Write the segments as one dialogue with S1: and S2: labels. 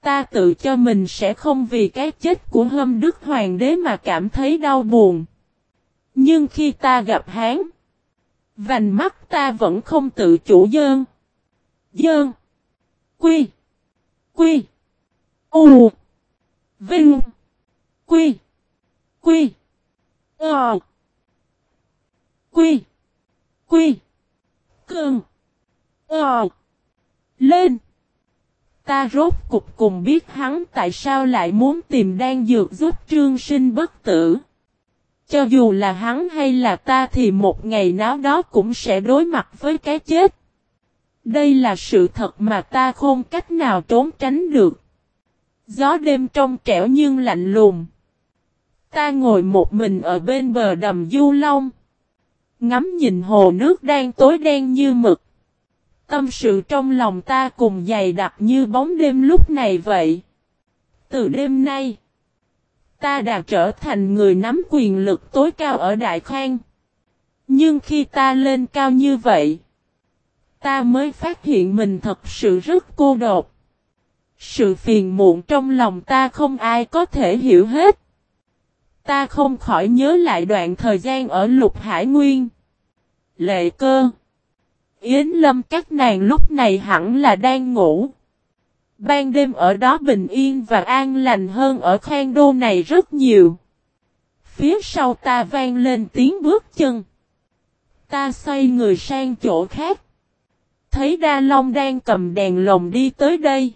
S1: Ta tự cho mình sẽ không vì cái chết của hâm đức hoàng đế mà cảm thấy đau buồn. Nhưng khi ta gặp hán, vành mắt ta vẫn không tự chủ dơn. Dơn. Quy. Quy. U. Vinh. Quy. Quy. Ờ. Quy. Quy. cường, Ờ. Lên. Ta rốt cục cùng biết hắn tại sao lại muốn tìm đan dược giúp trương sinh bất tử. Cho dù là hắn hay là ta thì một ngày nào đó cũng sẽ đối mặt với cái chết. Đây là sự thật mà ta không cách nào trốn tránh được. Gió đêm trong trẻo nhưng lạnh lùng. Ta ngồi một mình ở bên bờ đầm Du Long. Ngắm nhìn hồ nước đang tối đen như mực. Tâm sự trong lòng ta cùng dày đặc như bóng đêm lúc này vậy. Từ đêm nay, ta đã trở thành người nắm quyền lực tối cao ở Đại Khang. Nhưng khi ta lên cao như vậy, ta mới phát hiện mình thật sự rất cô độc. Sự phiền muộn trong lòng ta không ai có thể hiểu hết. Ta không khỏi nhớ lại đoạn thời gian ở Lục Hải Nguyên. Lệ cơ. Yến Lâm các nàng lúc này hẳn là đang ngủ. Ban đêm ở đó bình yên và an lành hơn ở khang đô này rất nhiều. Phía sau ta vang lên tiếng bước chân. Ta xoay người sang chỗ khác. Thấy Đa Long đang cầm đèn lồng đi tới đây.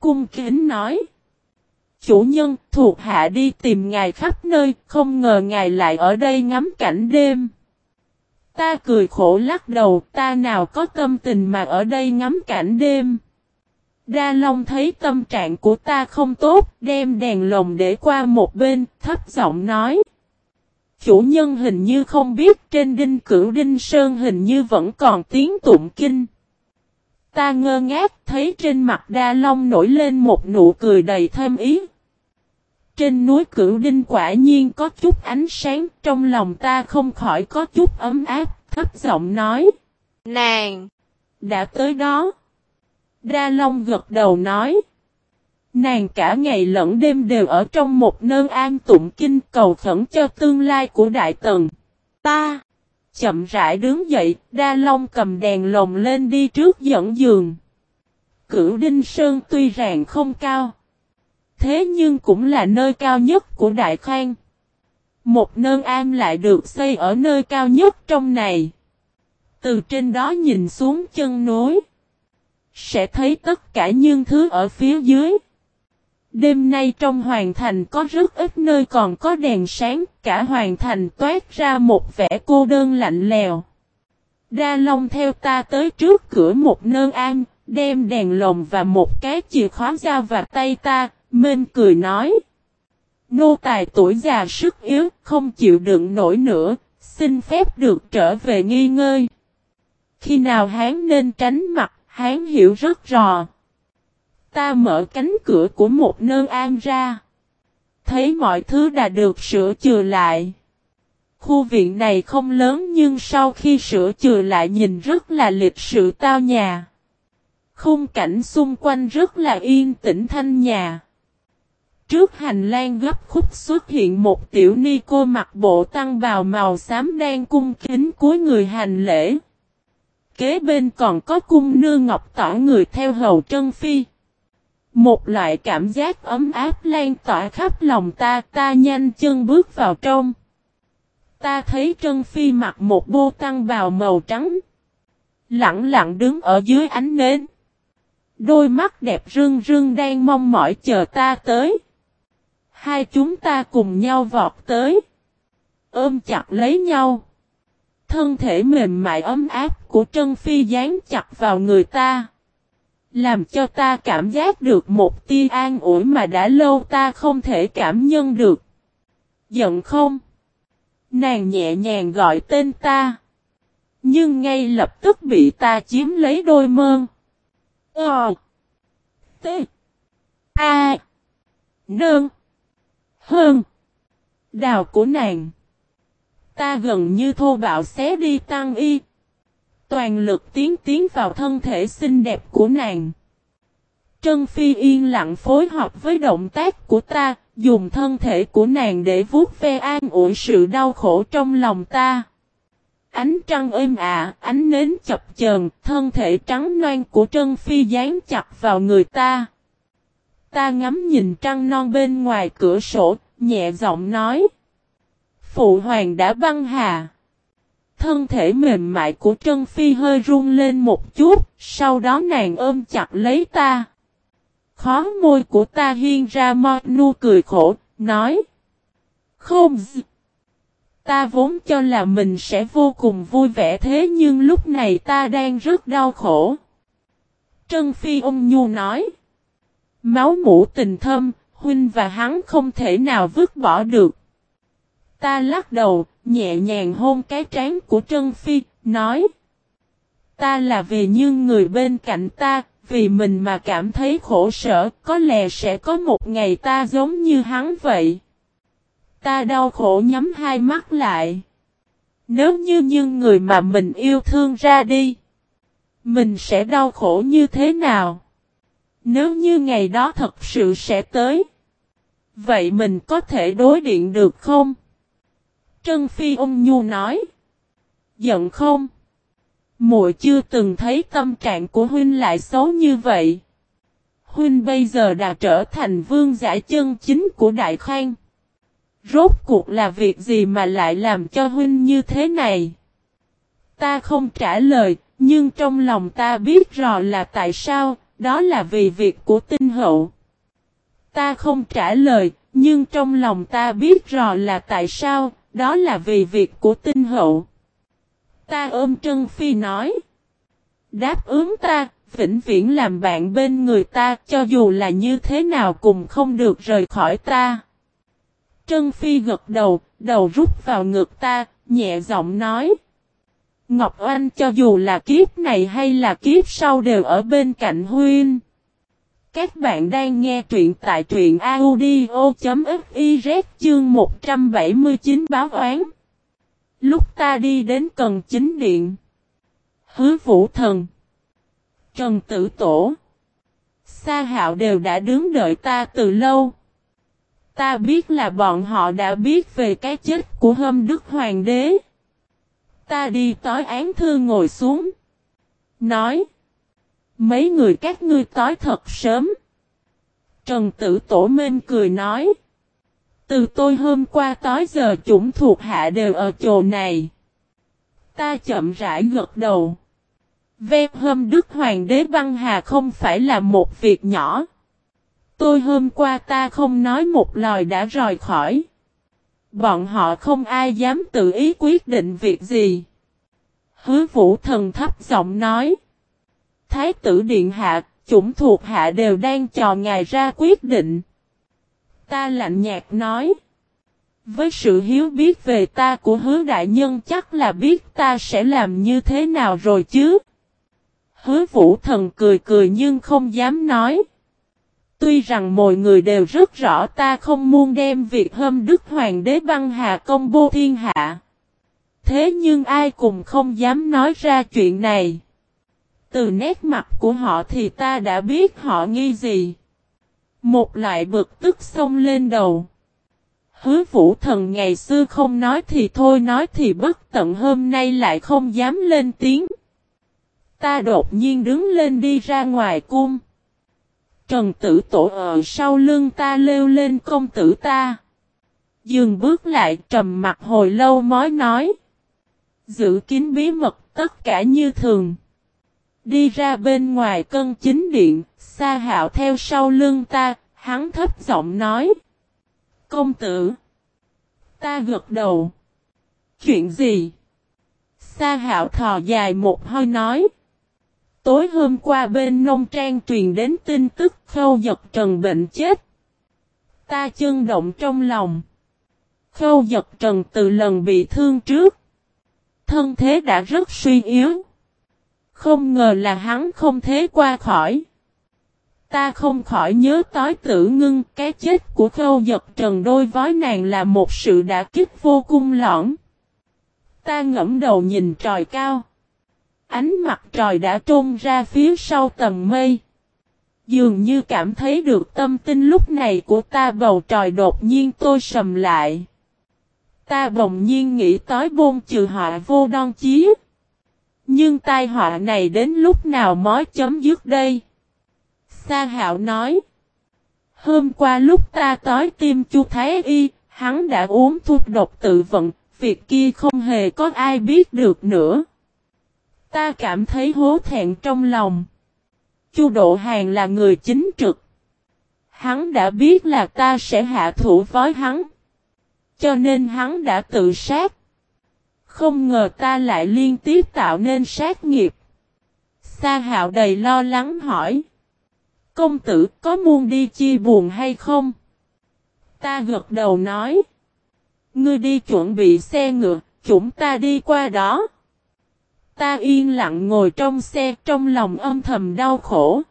S1: Cung kính nói. Chủ nhân thuộc hạ đi tìm ngài khắp nơi, không ngờ ngài lại ở đây ngắm cảnh đêm. Ta cười khổ lắc đầu, ta nào có tâm tình mà ở đây ngắm cảnh đêm. Đa Long thấy tâm trạng của ta không tốt, đem đèn lồng để qua một bên, thấp giọng nói. Chủ nhân hình như không biết trên đinh cửu đinh sơn hình như vẫn còn tiếng tụng kinh. Ta ngơ ngác thấy trên mặt Đa Long nổi lên một nụ cười đầy thêm ý. Trên núi cửu đinh quả nhiên có chút ánh sáng, trong lòng ta không khỏi có chút ấm áp, thấp giọng nói.
S2: Nàng!
S1: Đã tới đó. Đa Long gật đầu nói. Nàng cả ngày lẫn đêm đều ở trong một nơi an tụng kinh cầu khẩn cho tương lai của Đại Tần. Ta! Chậm rãi đứng dậy, Đa Long cầm đèn lồng lên đi trước dẫn giường. Cửu Đinh Sơn tuy rằng không cao. Thế nhưng cũng là nơi cao nhất của Đại Khang. Một nơn am lại được xây ở nơi cao nhất trong này. Từ trên đó nhìn xuống chân núi. Sẽ thấy tất cả những thứ ở phía dưới. Đêm nay trong hoàng thành có rất ít nơi còn có đèn sáng, cả hoàng thành toát ra một vẻ cô đơn lạnh lèo. Đa Long theo ta tới trước cửa một nơn an, đem đèn lồng và một cái chìa khóa ra vào tay ta, Mên cười nói. Nô tài tuổi già sức yếu, không chịu đựng nổi nữa, xin phép được trở về nghi ngơi. Khi nào hán nên tránh mặt, hán hiểu rất rõ. Ta mở cánh cửa của một nơi an ra. Thấy mọi thứ đã được sửa chữa lại. Khu viện này không lớn nhưng sau khi sửa chữa lại nhìn rất là lịch sự tao nhà. Khung cảnh xung quanh rất là yên tĩnh thanh nhà. Trước hành lang gấp khúc xuất hiện một tiểu ni cô mặc bộ tăng bào màu xám đang cung kính cuối người hành lễ. Kế bên còn có cung nương ngọc tỏ người theo hầu trân phi. Một loại cảm giác ấm áp lan tỏa khắp lòng ta, ta nhanh chân bước vào trong. Ta thấy Trân Phi mặc một bô tăng bào màu trắng. Lặng lặng đứng ở dưới ánh nến. Đôi mắt đẹp rưng rưng đang mong mỏi chờ ta tới. Hai chúng ta cùng nhau vọt tới. Ôm chặt lấy nhau. Thân thể mềm mại ấm áp của Trân Phi dán chặt vào người ta. Làm cho ta cảm giác được một tia an ủi mà đã lâu ta không thể cảm nhận được. Giận không? Nàng nhẹ nhàng gọi tên ta. Nhưng ngay lập tức bị ta chiếm lấy đôi mơn. Ờ. T. A. Nương. Hơn. Đào của nàng. Ta gần như thô bạo xé đi tăng y. Toàn lực tiến tiến vào thân thể xinh đẹp của nàng. Trân Phi yên lặng phối hợp với động tác của ta, dùng thân thể của nàng để vuốt ve an ủi sự đau khổ trong lòng ta. Ánh trăng êm ả, ánh nến chập chờn, thân thể trắng noan của Trân Phi dán chặt vào người ta. Ta ngắm nhìn trăng non bên ngoài cửa sổ, nhẹ giọng nói. Phụ hoàng đã băng hà. Thân thể mềm mại của Trân Phi hơi run lên một chút, sau đó nàng ôm chặt lấy ta. Khó môi của ta hiên ra mo nu cười khổ, nói. Không. Ta vốn cho là mình sẽ vô cùng vui vẻ thế nhưng lúc này ta đang rất đau khổ. Trân Phi ôm Nhu nói. Máu mũ tình thâm, huynh và hắn không thể nào vứt bỏ được. Ta lắc đầu, nhẹ nhàng hôn cái trán của Trân Phi, nói. Ta là vì những người bên cạnh ta, vì mình mà cảm thấy khổ sở, có lẽ sẽ có một ngày ta giống như hắn vậy. Ta đau khổ nhắm hai mắt lại. Nếu như những người mà mình yêu thương ra đi, mình sẽ đau khổ như thế nào? Nếu như ngày đó thật sự sẽ tới, vậy mình có thể đối điện được không? Trân Phi Ung nhu nói. Giận không? Muội chưa từng thấy tâm trạng của huynh lại xấu như vậy. Huynh bây giờ đã trở thành vương giả chân chính của Đại Khang. Rốt cuộc là việc gì mà lại làm cho huynh như thế này? Ta không trả lời, nhưng trong lòng ta biết rõ là tại sao, đó là vì việc của tinh hậu. Ta không trả lời, nhưng trong lòng ta biết rõ là tại sao, đó là vì việc của tinh hậu. Ta ôm Trân Phi nói. Đáp ứng ta, vĩnh viễn làm bạn bên người ta, cho dù là như thế nào cũng không được rời khỏi ta. Trân Phi gật đầu, đầu rút vào ngực ta, nhẹ giọng nói. Ngọc Oanh cho dù là kiếp này hay là kiếp sau đều ở bên cạnh Huynh. Các bạn đang nghe truyện tại truyện audio.fiz chương 179 báo oán. Lúc ta đi đến cần chính điện. Hứa vũ thần. Trần tử tổ. Sa hạo đều đã đứng đợi ta từ lâu. Ta biết là bọn họ đã biết về cái chết của hâm đức hoàng đế. Ta đi tối án thư ngồi xuống. Nói. Mấy người các ngươi tối thật sớm. Trần tử tổ minh cười nói. Từ tôi hôm qua tối giờ chúng thuộc hạ đều ở chỗ này. Ta chậm rãi gật đầu. Vem hôm Đức Hoàng đế băng hà không phải là một việc nhỏ. Tôi hôm qua ta không nói một lời đã rời khỏi. Bọn họ không ai dám tự ý quyết định việc gì. Hứa vũ thần thấp giọng nói. Thái tử điện hạ, chủng thuộc hạ đều đang chờ ngài ra quyết định. Ta lạnh nhạt nói. Với sự hiếu biết về ta của hứa đại nhân chắc là biết ta sẽ làm như thế nào rồi chứ. Hứa vũ thần cười cười nhưng không dám nói. Tuy rằng mọi người đều rất rõ ta không muốn đem việc hâm đức hoàng đế băng hà công bố thiên hạ. Thế nhưng ai cũng không dám nói ra chuyện này. Từ nét mặt của họ thì ta đã biết họ nghi gì. Một loại bực tức xông lên đầu. Hứa vũ thần ngày xưa không nói thì thôi, nói thì bất tận hôm nay lại không dám lên tiếng. Ta đột nhiên đứng lên đi ra ngoài cung. Trần tử tổ ở sau lưng ta leo lên công tử ta. Dừng bước lại trầm mặt hồi lâu mới nói. Giữ kín bí mật tất cả như thường. Đi ra bên ngoài cân chính điện, Sa hạo theo sau lưng ta, hắn thấp giọng nói. Công tử. Ta gật đầu. Chuyện gì? Sa hạo thò dài một hơi nói. Tối hôm qua bên nông trang truyền đến tin tức khâu giật trần bệnh chết. Ta chân động trong lòng. Khâu giật trần từ lần bị thương trước. Thân thế đã rất suy yếu. Không ngờ là hắn không thế qua khỏi. Ta không khỏi nhớ tối tử ngưng, cái chết của khâu giật trần đôi vói nàng là một sự đã kích vô cùng lõng. Ta ngẫm đầu nhìn trời cao. Ánh mặt trời đã trôn ra phía sau tầng mây. Dường như cảm thấy được tâm tinh lúc này của ta bầu trời đột nhiên tôi sầm lại. Ta bỗng nhiên nghĩ tới bôn trừ họa vô đoan chí. Nhưng tai họa này đến lúc nào mới chấm dứt đây? Sa hạo nói. Hôm qua lúc ta tới tim chu Thái Y, hắn đã uống thuốc độc tự vận, việc kia không hề có ai biết được nữa. Ta cảm thấy hố thẹn trong lòng. Chu Độ Hàng là người chính trực. Hắn đã biết là ta sẽ hạ thủ với hắn. Cho nên hắn đã tự sát. Không ngờ ta lại liên tiếp tạo nên sát nghiệp. Sa hạo đầy lo lắng hỏi. Công tử có muốn đi chi buồn hay không? Ta gật đầu nói. Ngươi đi chuẩn bị xe ngựa, chúng ta đi qua đó. Ta yên lặng ngồi trong xe trong lòng âm thầm đau khổ.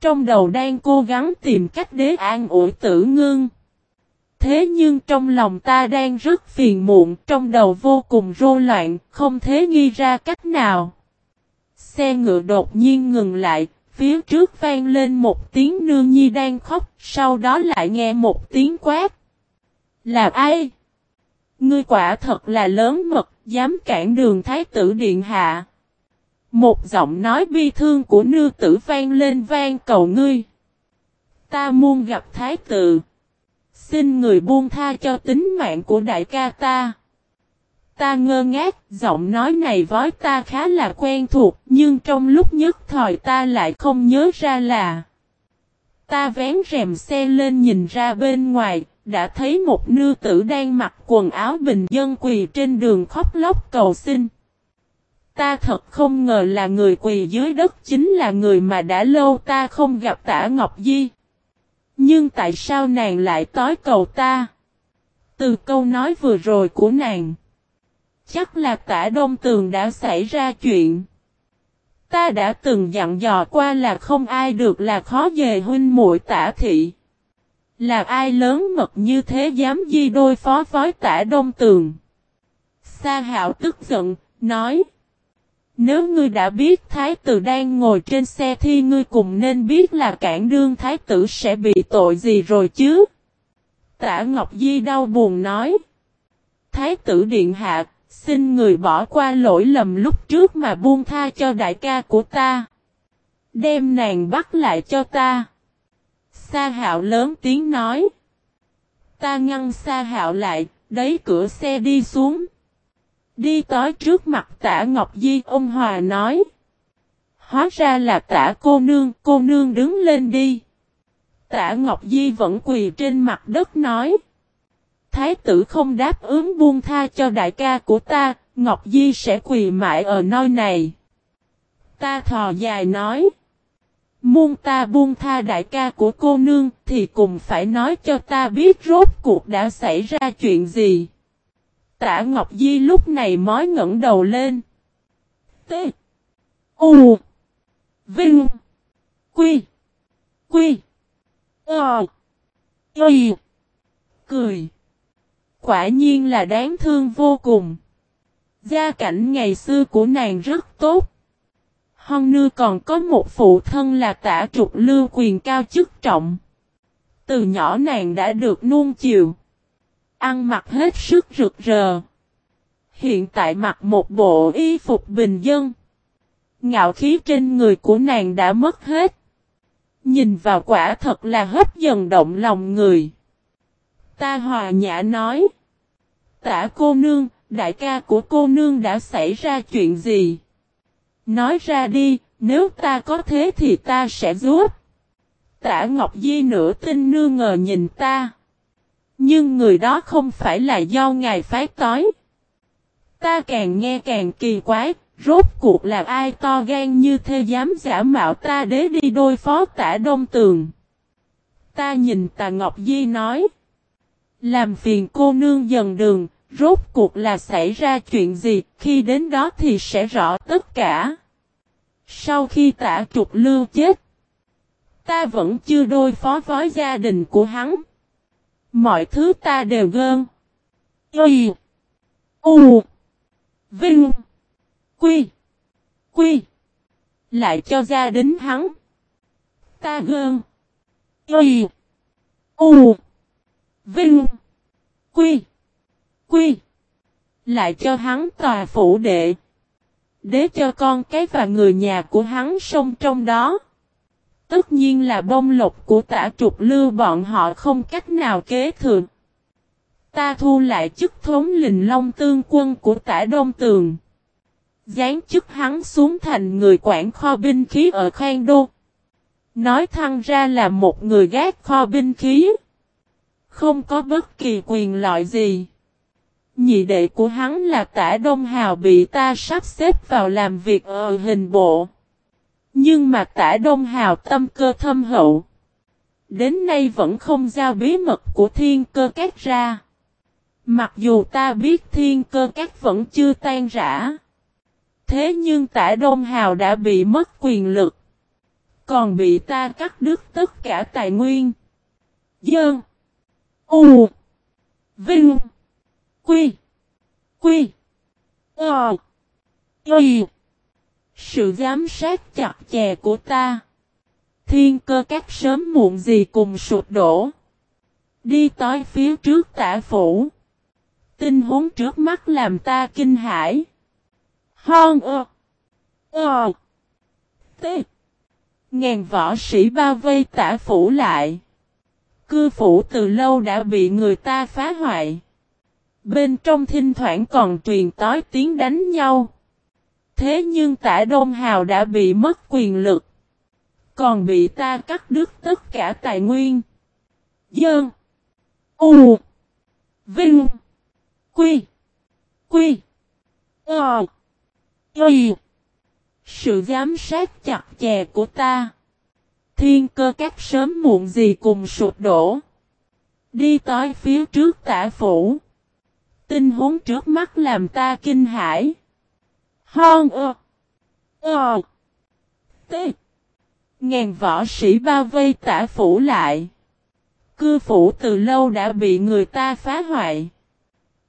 S1: Trong đầu đang cố gắng tìm cách để an ủi tử ngưng. Thế nhưng trong lòng ta đang rất phiền muộn, trong đầu vô cùng rô loạn, không thể nghi ra cách nào. Xe ngựa đột nhiên ngừng lại, phía trước vang lên một tiếng nương nhi đang khóc, sau đó lại nghe một tiếng quát. Là ai? Ngươi quả thật là lớn mật, dám cản đường thái tử điện hạ. Một giọng nói bi thương của nư tử vang lên vang cầu ngươi. Ta muốn gặp thái tử. Xin người buông tha cho tính mạng của đại ca ta. Ta ngơ ngác, giọng nói này với ta khá là quen thuộc, nhưng trong lúc nhất thời ta lại không nhớ ra là. Ta vén rèm xe lên nhìn ra bên ngoài, đã thấy một nư tử đang mặc quần áo bình dân quỳ trên đường khóc lóc cầu xin. Ta thật không ngờ là người quỳ dưới đất chính là người mà đã lâu ta không gặp tả Ngọc Di. Nhưng tại sao nàng lại tối cầu ta? Từ câu nói vừa rồi của nàng. Chắc là tả Đông Tường đã xảy ra chuyện. Ta đã từng dặn dò qua là không ai được là khó về huynh muội tả thị. Là ai lớn mật như thế dám di đôi phó phói tả Đông Tường. Sa hạo tức giận, nói. Nếu ngươi đã biết thái tử đang ngồi trên xe thì ngươi cùng nên biết là cản đương thái tử sẽ bị tội gì rồi chứ. Tả Ngọc Di đau buồn nói. Thái tử điện hạ, xin người bỏ qua lỗi lầm lúc trước mà buông tha cho đại ca của ta. Đem nàng bắt lại cho ta. Sa hạo lớn tiếng nói. Ta ngăn sa hạo lại, đẩy cửa xe đi xuống. Đi tới trước mặt tả Ngọc Di, ông Hòa nói. Hóa ra là tả cô nương, cô nương đứng lên đi. Tả Ngọc Di vẫn quỳ trên mặt đất nói. Thái tử không đáp ứng buông tha cho đại ca của ta, Ngọc Di sẽ quỳ mãi ở nơi này. Ta thò dài nói. Muôn ta buông tha đại ca của cô nương thì cùng phải nói cho ta biết rốt cuộc đã xảy ra chuyện gì. Tả Ngọc Di lúc này mới ngẩng đầu lên. T. U. Vinh. Quy. Quy. Ờ. Ây. Cười. Quả nhiên là đáng thương vô cùng. Gia cảnh ngày xưa của nàng rất tốt. Hon nư còn có một phụ thân là tả trục lưu quyền cao chức trọng. Từ nhỏ nàng đã được nuông chiều. Ăn mặc hết sức rực rỡ. Hiện tại mặc một bộ y phục bình dân. Ngạo khí trên người của nàng đã mất hết. Nhìn vào quả thật là hấp dần động lòng người. Ta hòa nhã nói. Tả cô nương, đại ca của cô nương đã xảy ra chuyện gì? Nói ra đi, nếu ta có thế thì ta sẽ giúp. Tả Ngọc Di nửa tin nương ngờ nhìn ta. Nhưng người đó không phải là do ngài phái tối. Ta càng nghe càng kỳ quái, rốt cuộc là ai to gan như thế dám giả mạo ta để đi đôi phó tả đông tường. Ta nhìn tà Ngọc Di nói. Làm phiền cô nương dần đường, rốt cuộc là xảy ra chuyện gì, khi đến đó thì sẽ rõ tất cả. Sau khi tả trục lưu chết, ta vẫn chưa đôi phó với gia đình của hắn. Mọi thứ ta đều gơn. Y. U. Vinh. Quy. Quy. Lại cho gia đình hắn. Ta gơn. Y. U. Vinh. Quy. Quy. Lại cho hắn tòa phủ đệ. Đế cho con cái và người nhà của hắn sông trong đó. Tất nhiên là bông lộc của tả trục lưu bọn họ không cách nào kế thừa. Ta thu lại chức thống lình long tương quân của tả đông tường. Gián chức hắn xuống thành người quản kho binh khí ở Khang Đô. Nói thăng ra là một người gác kho binh khí. Không có bất kỳ quyền lợi gì. Nhị đệ của hắn là tả Đông Hào bị ta sắp xếp vào làm việc ở hình bộ. Nhưng mà tả Đông Hào tâm cơ thâm hậu. Đến nay vẫn không giao bí mật của thiên cơ các ra. Mặc dù ta biết thiên cơ các vẫn chưa tan rã. Thế nhưng tả Đông Hào đã bị mất quyền lực. Còn bị ta cắt đứt tất cả tài nguyên. Dơn. U. Vinh. Quy. Quy. Ờ. Quy. Sự giám sát chặt chè của ta. Thiên cơ các sớm muộn gì cùng sụp đổ. Đi tới phía trước tả phủ. Tinh huống trước mắt làm ta kinh hãi. Hon ơ. Ờ. ờ T. Ngàn võ sĩ bao vây tả phủ lại. Cư phủ từ lâu đã bị người ta phá hoại. Bên trong thinh thoảng còn truyền tói tiếng đánh nhau. Thế nhưng tả Đông Hào đã bị mất quyền lực. Còn bị ta cắt đứt tất cả tài nguyên. Dơn. U. Vinh. Quy. Quy. Ờ. Y. Sự giám sát chặt chè của ta. Thiên cơ các sớm muộn gì cùng sụp đổ. Đi tới phía trước tả phủ tình huống trước mắt làm ta kinh hãi. Hon ơ. Ờ. T. Ngàn võ sĩ bao vây tả phủ lại. Cư phủ từ lâu đã bị người ta phá hoại.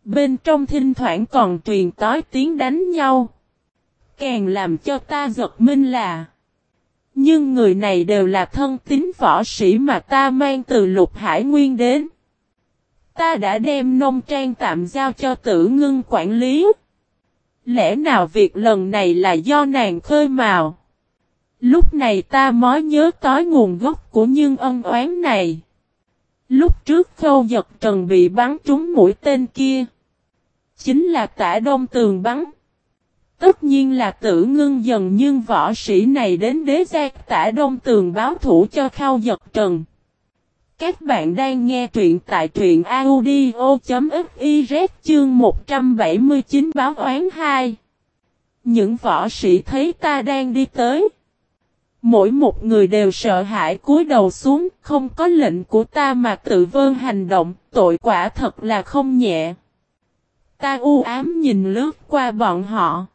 S1: Bên trong thinh thoảng còn truyền tói tiếng đánh nhau. Càng làm cho ta giật minh là Nhưng người này đều là thân tín võ sĩ mà ta mang từ lục hải nguyên đến. Ta đã đem nông trang tạm giao cho tử ngưng quản lý. Lẽ nào việc lần này là do nàng khơi mào? Lúc này ta mới nhớ tới nguồn gốc của những ân oán này. Lúc trước khâu giật trần bị bắn trúng mũi tên kia. Chính là tả đông tường bắn. Tất nhiên là tử ngưng dần nhưng võ sĩ này đến đế giác tả đông tường báo thủ cho khâu giật trần. Các bạn đang nghe truyện tại truyện audio.fiz chương 179 báo oán 2. Những võ sĩ thấy ta đang đi tới. Mỗi một người đều sợ hãi cúi đầu xuống, không có lệnh của ta mà tự vơn hành động, tội quả thật là không nhẹ. Ta u ám nhìn lướt qua bọn họ.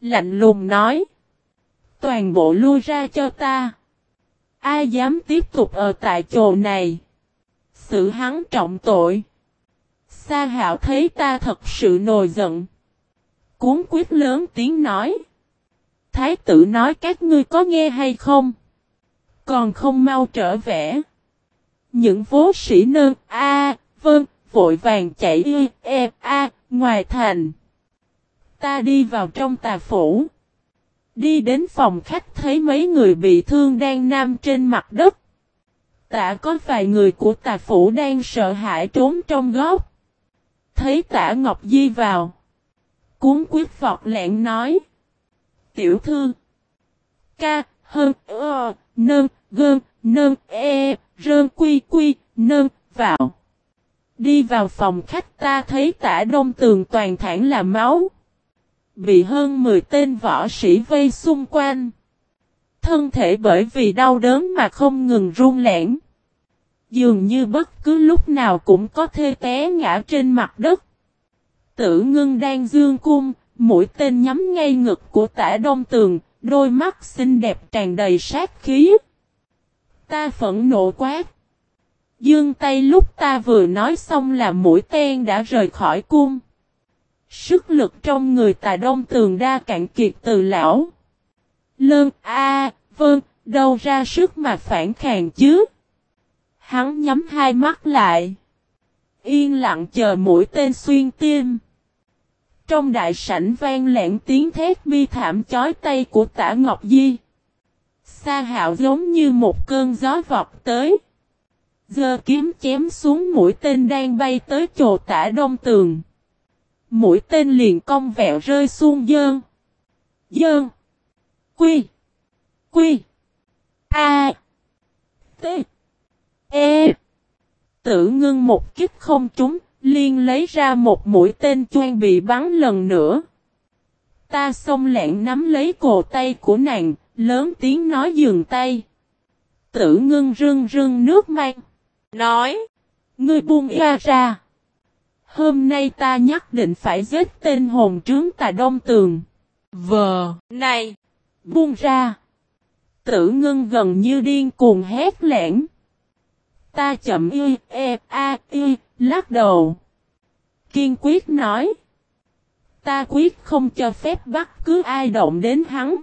S1: Lạnh lùng nói. Toàn bộ lui ra cho ta. Ai dám tiếp tục ở tại chỗ này? Sự hắn trọng tội. Sa hạo thấy ta thật sự nổi giận. Cuốn quyết lớn tiếng nói. Thái tử nói các ngươi có nghe hay không? Còn không mau trở về. Những vố sĩ nương A, vâng, vội vàng chạy y, e, a, ngoài thành. Ta đi vào trong tà phủ. Đi đến phòng khách thấy mấy người bị thương đang nam trên mặt đất. Tạ có vài người của tà phủ đang sợ hãi trốn trong góc. Thấy tả Ngọc Di vào. Cuốn quyết vọt lẹn nói. Tiểu thư. Ca, hơn, ơ, nơn, gơn, nơn, e, rơn quy quy, nơn, vào. Đi vào phòng khách ta thấy tả đông tường toàn thản là máu. Bị hơn 10 tên võ sĩ vây xung quanh. Thân thể bởi vì đau đớn mà không ngừng run lẻn. Dường như bất cứ lúc nào cũng có thể té ngã trên mặt đất. Tử ngưng đang dương cung, mũi tên nhắm ngay ngực của tả đông tường, đôi mắt xinh đẹp tràn đầy sát khí. Ta phẫn nộ quát. Dương tay lúc ta vừa nói xong là mũi tên đã rời khỏi cung. Sức lực trong người tà đông tường đa cạn kiệt từ lão. Lơn A, vâng, Đâu ra sức mà phản khàng chứ? Hắn nhắm hai mắt lại. Yên lặng chờ mũi tên xuyên tim. Trong đại sảnh vang lẹn tiếng thét bi thảm chói tay của tả Ngọc Di. Sa hạo giống như một cơn gió vọt tới. Giờ kiếm chém xuống mũi tên đang bay tới chỗ tả đông tường. Mũi tên liền cong vẹo rơi xuống dơn. Dơn. Quy. Quy. A. T. E. Tử ngưng một kích không trúng, liên lấy ra một mũi tên choan bị bắn lần nữa. Ta xông lẹn nắm lấy cổ tay của nàng, lớn tiếng nói dừng tay. Tử ngưng rưng rưng nước mang. Nói. Ngươi buông ra ra. Hôm nay ta nhất định phải giết tên hồn trướng tà đông tường. Vờ. Này. Buông ra. Tử ngưng gần như điên cuồng hét lẻn. Ta chậm y, e, a, y, lắc đầu. Kiên quyết nói. Ta quyết không cho phép bắt cứ ai động đến hắn.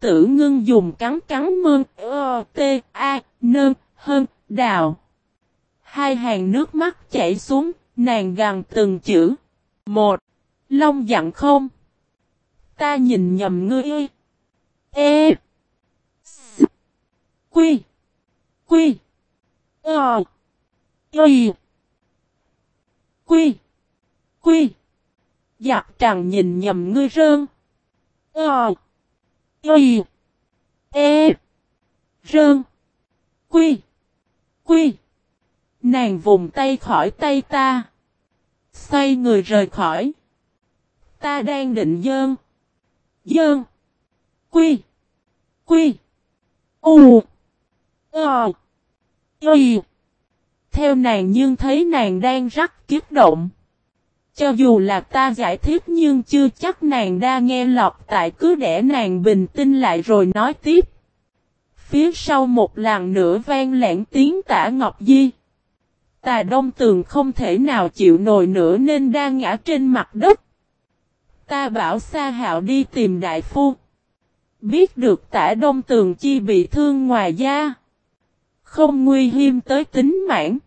S1: Tử ngưng dùng cắn cắn mơn, ơ, t, a, nơn, hơn, đào. Hai hàng nước mắt chảy xuống, nàng gằn từng chữ. Một. Long dặn không. Ta nhìn nhầm ngươi. E. S. Quy. Quy. Ờ. Y. Quy. Quy. Giặc tràng nhìn nhầm ngươi rơn. Ờ. Y. E. Rơn. Quy. Quy. Nàng vùng tay khỏi tay ta. Xoay người rời khỏi. Ta đang định dơn. Dơn. Quy. Quy. U. Ờ. Y. Theo nàng nhưng thấy nàng đang rắc kiếp động. Cho dù là ta giải thích nhưng chưa chắc nàng đã nghe lọt tại cứ để nàng bình tĩnh lại rồi nói tiếp. Phía sau một làn nữa vang lẻn tiếng tả Ngọc Di. Tà Đông Tường không thể nào chịu nổi nữa nên đang ngã trên mặt đất. Ta bảo Sa Hạo đi tìm đại phu. Biết được tả Đông Tường chi bị thương ngoài da. Không nguy hiểm tới tính mạng.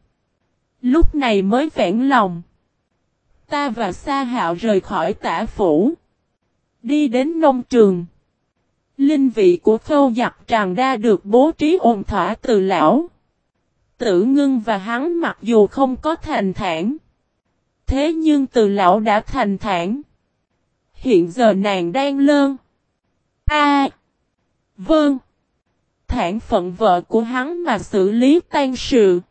S1: Lúc này mới vẹn lòng. Ta và Sa Hạo rời khỏi tả phủ. Đi đến nông trường. Linh vị của khâu giặc tràn đa được bố trí ổn thỏa từ lão. Tử ngưng và hắn mặc dù không có thành thản. Thế nhưng từ lão đã thành thản. Hiện giờ nàng đang lơn. A. vâng. Thản phận vợ của hắn mà xử lý tan sự.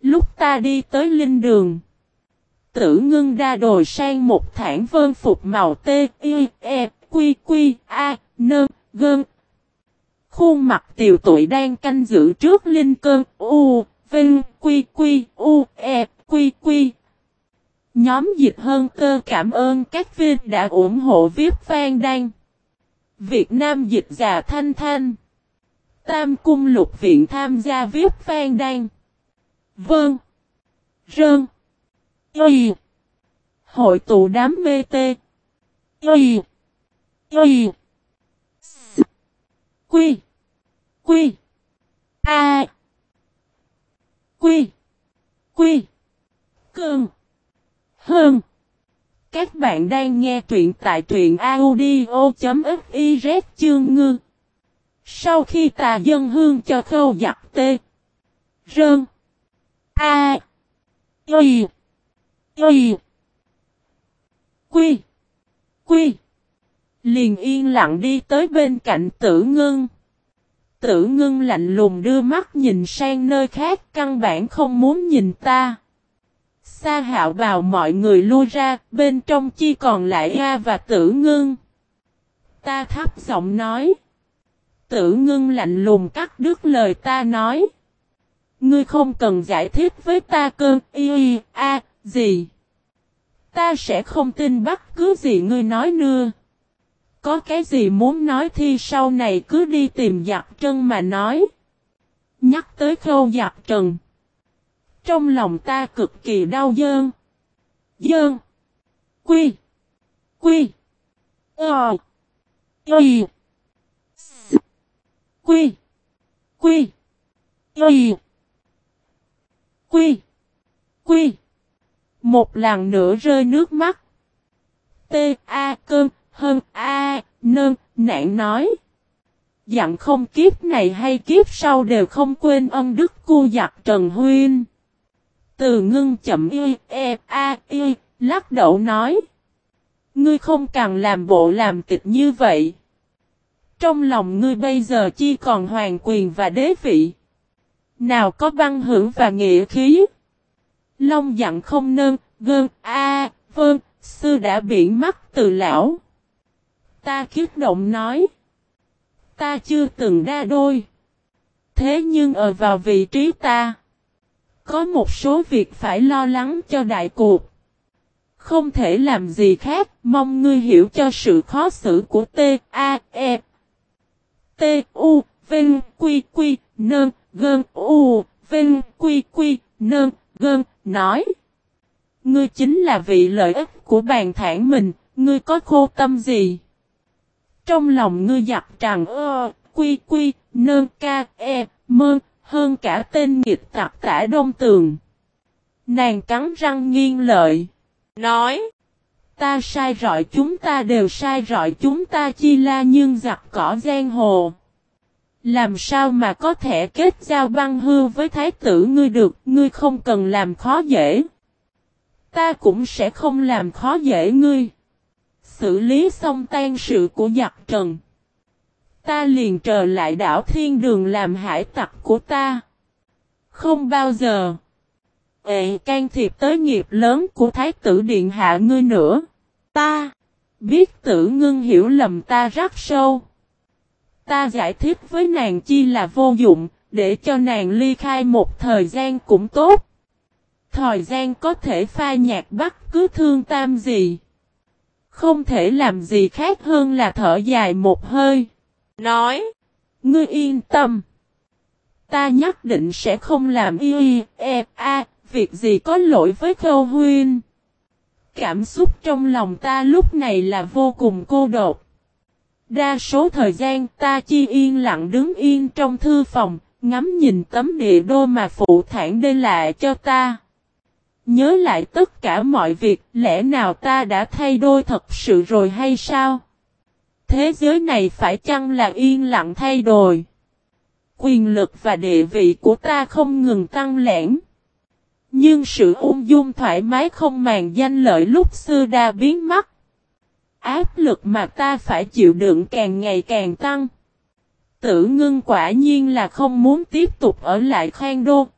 S1: Lúc ta đi tới linh đường. Tử ngưng đa đồi sang một thản vân phục màu T, I, E, Quy, Quy, A, Nơn, Gơn. Khuôn mặt tiều tuổi đang canh giữ trước linh cơn U, Vinh, Quy, Quy, U, E, Quy, Quy. Nhóm dịch hơn cơ cảm ơn các viên đã ủng hộ viết Phan Đăng. Việt Nam dịch già Thanh Thanh. Tam Cung Lục Viện tham gia viết Phan Đăng. Vâng. Rơn. Y. Hội tụ đám mê tê. Y. Y. Quy. Quy. A. Quy. Quy. Cơn. Hơn. Các bạn đang nghe truyện tại truyện audio.fiz chương ngư. Sau khi tà dân hương cho khâu giặt tê. Rơn. A. Y. Y. Quy. Quy. Liền yên lặng đi tới bên cạnh tử ngưng. Tử ngưng lạnh lùng đưa mắt nhìn sang nơi khác căn bản không muốn nhìn ta. Sa hạo bào mọi người lui ra, bên trong chi còn lại A và tử ngưng. Ta thấp giọng nói. Tử ngưng lạnh lùng cắt đứt lời ta nói. Ngươi không cần giải thích với ta cơn y y a gì. Ta sẽ không tin bất cứ gì ngươi nói nữa. Có cái gì muốn nói thì sau này cứ đi tìm giặc trân mà nói. Nhắc tới khâu giặc trần. Trong lòng ta cực kỳ đau dơn. Dơn. Quy. Quy. Ờ. Quy. Quy. Quy. Quy. Quy. Quy. Một lần nữa rơi nước mắt. T. A. Cơn nản Nạn nói. Dặn không kiếp này hay kiếp sau đều không quên ân đức cu giặc Trần Huyên. Từ ngưng chậm y. E. A. Y. Lắc đầu nói. Ngươi không cần làm bộ làm tịch như vậy. Trong lòng ngươi bây giờ chỉ còn hoàng quyền và đế vị. Nào có băng hưởng và nghĩa khí. Long dặn không nơn, gơn, a, vơn, sư đã biển mắt từ lão. Ta kiết động nói. Ta chưa từng ra đôi. Thế nhưng ở vào vị trí ta. Có một số việc phải lo lắng cho đại cuộc. Không thể làm gì khác, mong ngươi hiểu cho sự khó xử của T, A, E, T, U, Vinh, Quy, Quy, Nơn, Gơn, U, Vinh, Quy, Quy, Nơn, Gơn, nói. Ngươi chính là vị lợi ích của bàn thản mình, ngươi có khô tâm gì? Trong lòng ngươi giặc tràn ơ, quy quy, nơn ca, e, mơn, hơn cả tên nghịch tặc tả đông tường. Nàng cắn răng nghiêng lợi. Nói. Ta sai rọi chúng ta đều sai rọi chúng ta chi la nhưng giặc cỏ giang hồ. Làm sao mà có thể kết giao băng hư với thái tử ngươi được, ngươi không cần làm khó dễ. Ta cũng sẽ không làm khó dễ ngươi. Xử lý xong tan sự của giặc trần. Ta liền trở lại đảo thiên đường làm hải tặc của ta. Không bao giờ. Ê can thiệp tới nghiệp lớn của thái tử điện hạ ngươi nữa. Ta. Biết tử ngưng hiểu lầm ta rất sâu. Ta giải thích với nàng chi là vô dụng, để cho nàng ly khai một thời gian cũng tốt. Thời gian có thể pha nhạc bắt cứ thương tam gì. Không thể làm gì khác hơn là thở dài một hơi. Nói. Ngươi yên tâm. Ta nhất định sẽ không làm y e a việc gì có lỗi với khâu huyên. Cảm xúc trong lòng ta lúc này là vô cùng cô độc. Đa số thời gian ta chi yên lặng đứng yên trong thư phòng, ngắm nhìn tấm địa đô mà phụ thản đây lại cho ta. Nhớ lại tất cả mọi việc, lẽ nào ta đã thay đổi thật sự rồi hay sao? Thế giới này phải chăng là yên lặng thay đổi? Quyền lực và địa vị của ta không ngừng tăng lẻn. Nhưng sự ung dung thoải mái không màng danh lợi lúc xưa đã biến mất. Áp lực mà ta phải chịu đựng càng ngày càng tăng. Tử ngưng quả nhiên là không muốn tiếp tục ở lại khoang đô.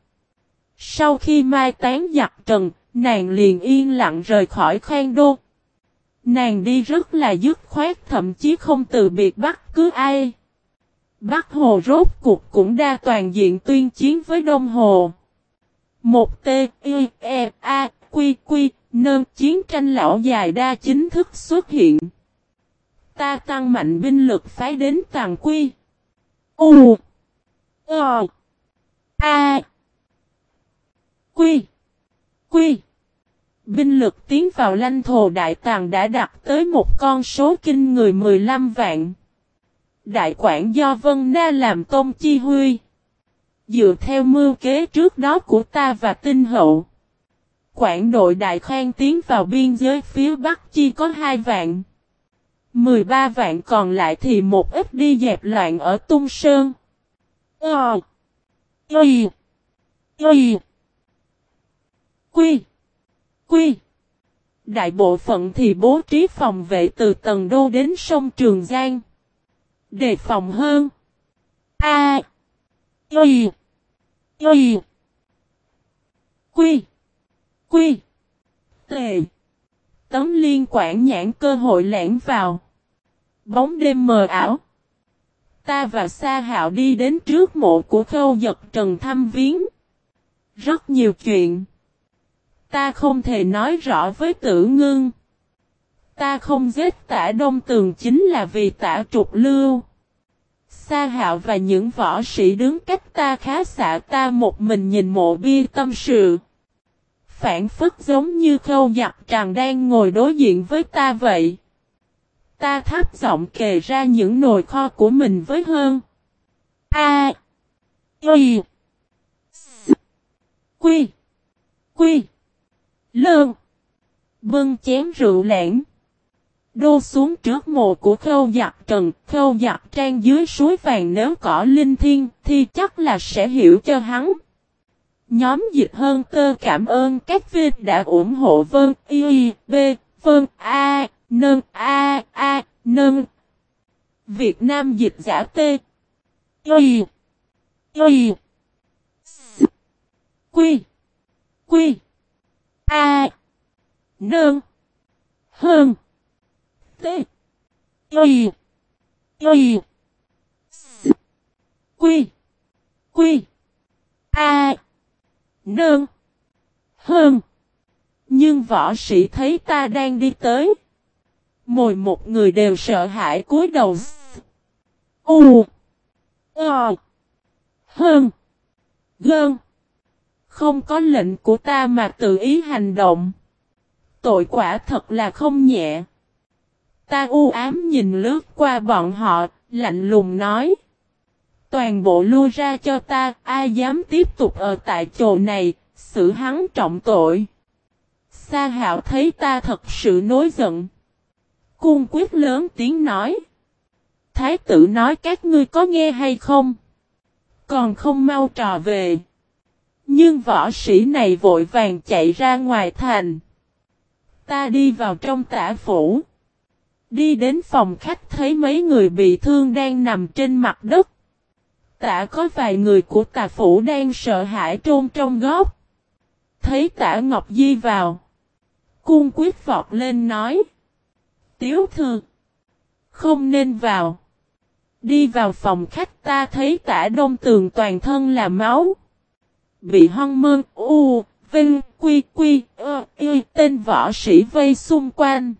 S1: Sau khi mai tán giặc trần, nàng liền yên lặng rời khỏi khoang đô. Nàng đi rất là dứt khoát thậm chí không từ biệt bắt cứ ai. Bắc Hồ rốt cuộc cũng đa toàn diện tuyên chiến với Đông Hồ. Một T, I, E, A, Quy, Quy, nơn chiến tranh lão dài đa chính thức xuất hiện. Ta tăng mạnh binh lực phái đến tàng quy. U. Ờ. A. Quy. Quy. Binh lực tiến vào lãnh thổ đại tàng đã đạt tới một con số kinh người 15 vạn. Đại quản do Vân Na làm tôn chi huy. Dựa theo mưu kế trước đó của ta và tinh hậu. Quảng đội đại khoan tiến vào biên giới phía Bắc chi có 2 vạn. 13 vạn còn lại thì một ít đi dẹp loạn ở Tung Sơn. Ờ. Y. Y. Quy. Quy. Đại bộ phận thì bố trí phòng vệ từ tầng đô đến sông Trường Giang. Đề phòng hơn. A. Y. Y. Quy. Quy. Tề. Tấm liên quản nhãn cơ hội lẻn vào. Bóng đêm mờ ảo. Ta và Sa Hạo đi đến trước mộ của khâu giật trần thăm viếng. Rất nhiều chuyện. Ta không thể nói rõ với tử ngưng. Ta không giết tả đông tường chính là vì tả trục lưu. Sa hạo và những võ sĩ đứng cách ta khá xạ ta một mình nhìn mộ bia tâm sự. Phản phức giống như khâu giặc tràng đang ngồi đối diện với ta vậy. Ta thấp giọng kề ra những nồi kho của mình với hơn. A. Y. Quy. Quy. Lơn. Bưng chén rượu lãng. Đô xuống trước mộ của khâu giặc trần, khâu giặc trang dưới suối vàng nếu có linh thiên thì chắc là sẽ hiểu cho hắn. Nhóm dịch hơn tơ cảm ơn các viên đã ủng hộ vân y b vân a nâng a a nâng Việt Nam dịch giả T Y Y S Quy Quy A. Nương. Hơn T. Y. Y. S. Quy Quy A. Nương. Hơn Nhưng võ sĩ thấy ta đang đi tới. Mồi một người đều sợ hãi cúi đầu. U. O. Hơn Gơn. Không có lệnh của ta mà tự ý hành động. Tội quả thật là không nhẹ. Ta u ám nhìn lướt qua bọn họ, Lạnh lùng nói. Toàn bộ lui ra cho ta, Ai dám tiếp tục ở tại chỗ này, Xử hắn trọng tội. Sa hạo thấy ta thật sự nối giận. Cung quyết lớn tiếng nói. Thái tử nói các ngươi có nghe hay không? Còn không mau trò về. Nhưng võ sĩ này vội vàng chạy ra ngoài thành. Ta đi vào trong tả phủ. Đi đến phòng khách thấy mấy người bị thương đang nằm trên mặt đất. Tả có vài người của tà phủ đang sợ hãi trôn trong góc. Thấy tả Ngọc Di vào. Cung quyết vọt lên nói. Tiếu thư. Không nên vào. Đi vào phòng khách ta thấy tả đông tường toàn thân là máu. Bị hong mơn u, vinh, quy quy, ơ, y, tên võ sĩ vây xung quanh.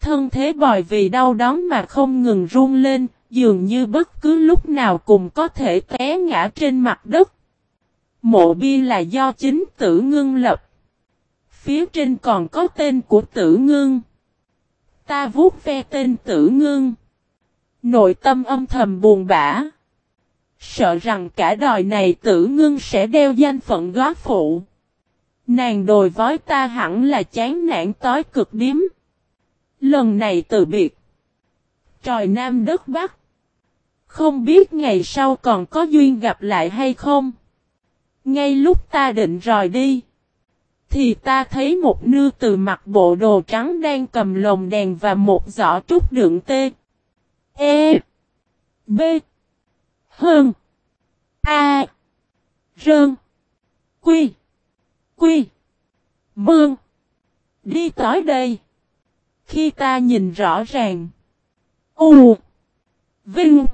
S1: Thân thế bòi vì đau đớn mà không ngừng run lên, dường như bất cứ lúc nào cũng có thể té ngã trên mặt đất. Mộ bi là do chính tử ngưng lập. Phía trên còn có tên của tử ngưng. Ta vuốt ve tên tử ngưng. Nội tâm âm thầm buồn bã. Sợ rằng cả đời này tử ngưng sẽ đeo danh phận góa phụ. Nàng đồi vói ta hẳn là chán nản tối cực điếm. Lần này từ biệt. trời Nam đất Bắc. Không biết ngày sau còn có duyên gặp lại hay không. Ngay lúc ta định rời đi. Thì ta thấy một nư từ mặt bộ đồ trắng đang cầm lồng đèn và một giỏ trúc đựng tê. E. B. Hơn. A. Rơn. Quy. Quy. Mương. Đi tới đây. Khi ta nhìn rõ ràng. U. Vinh.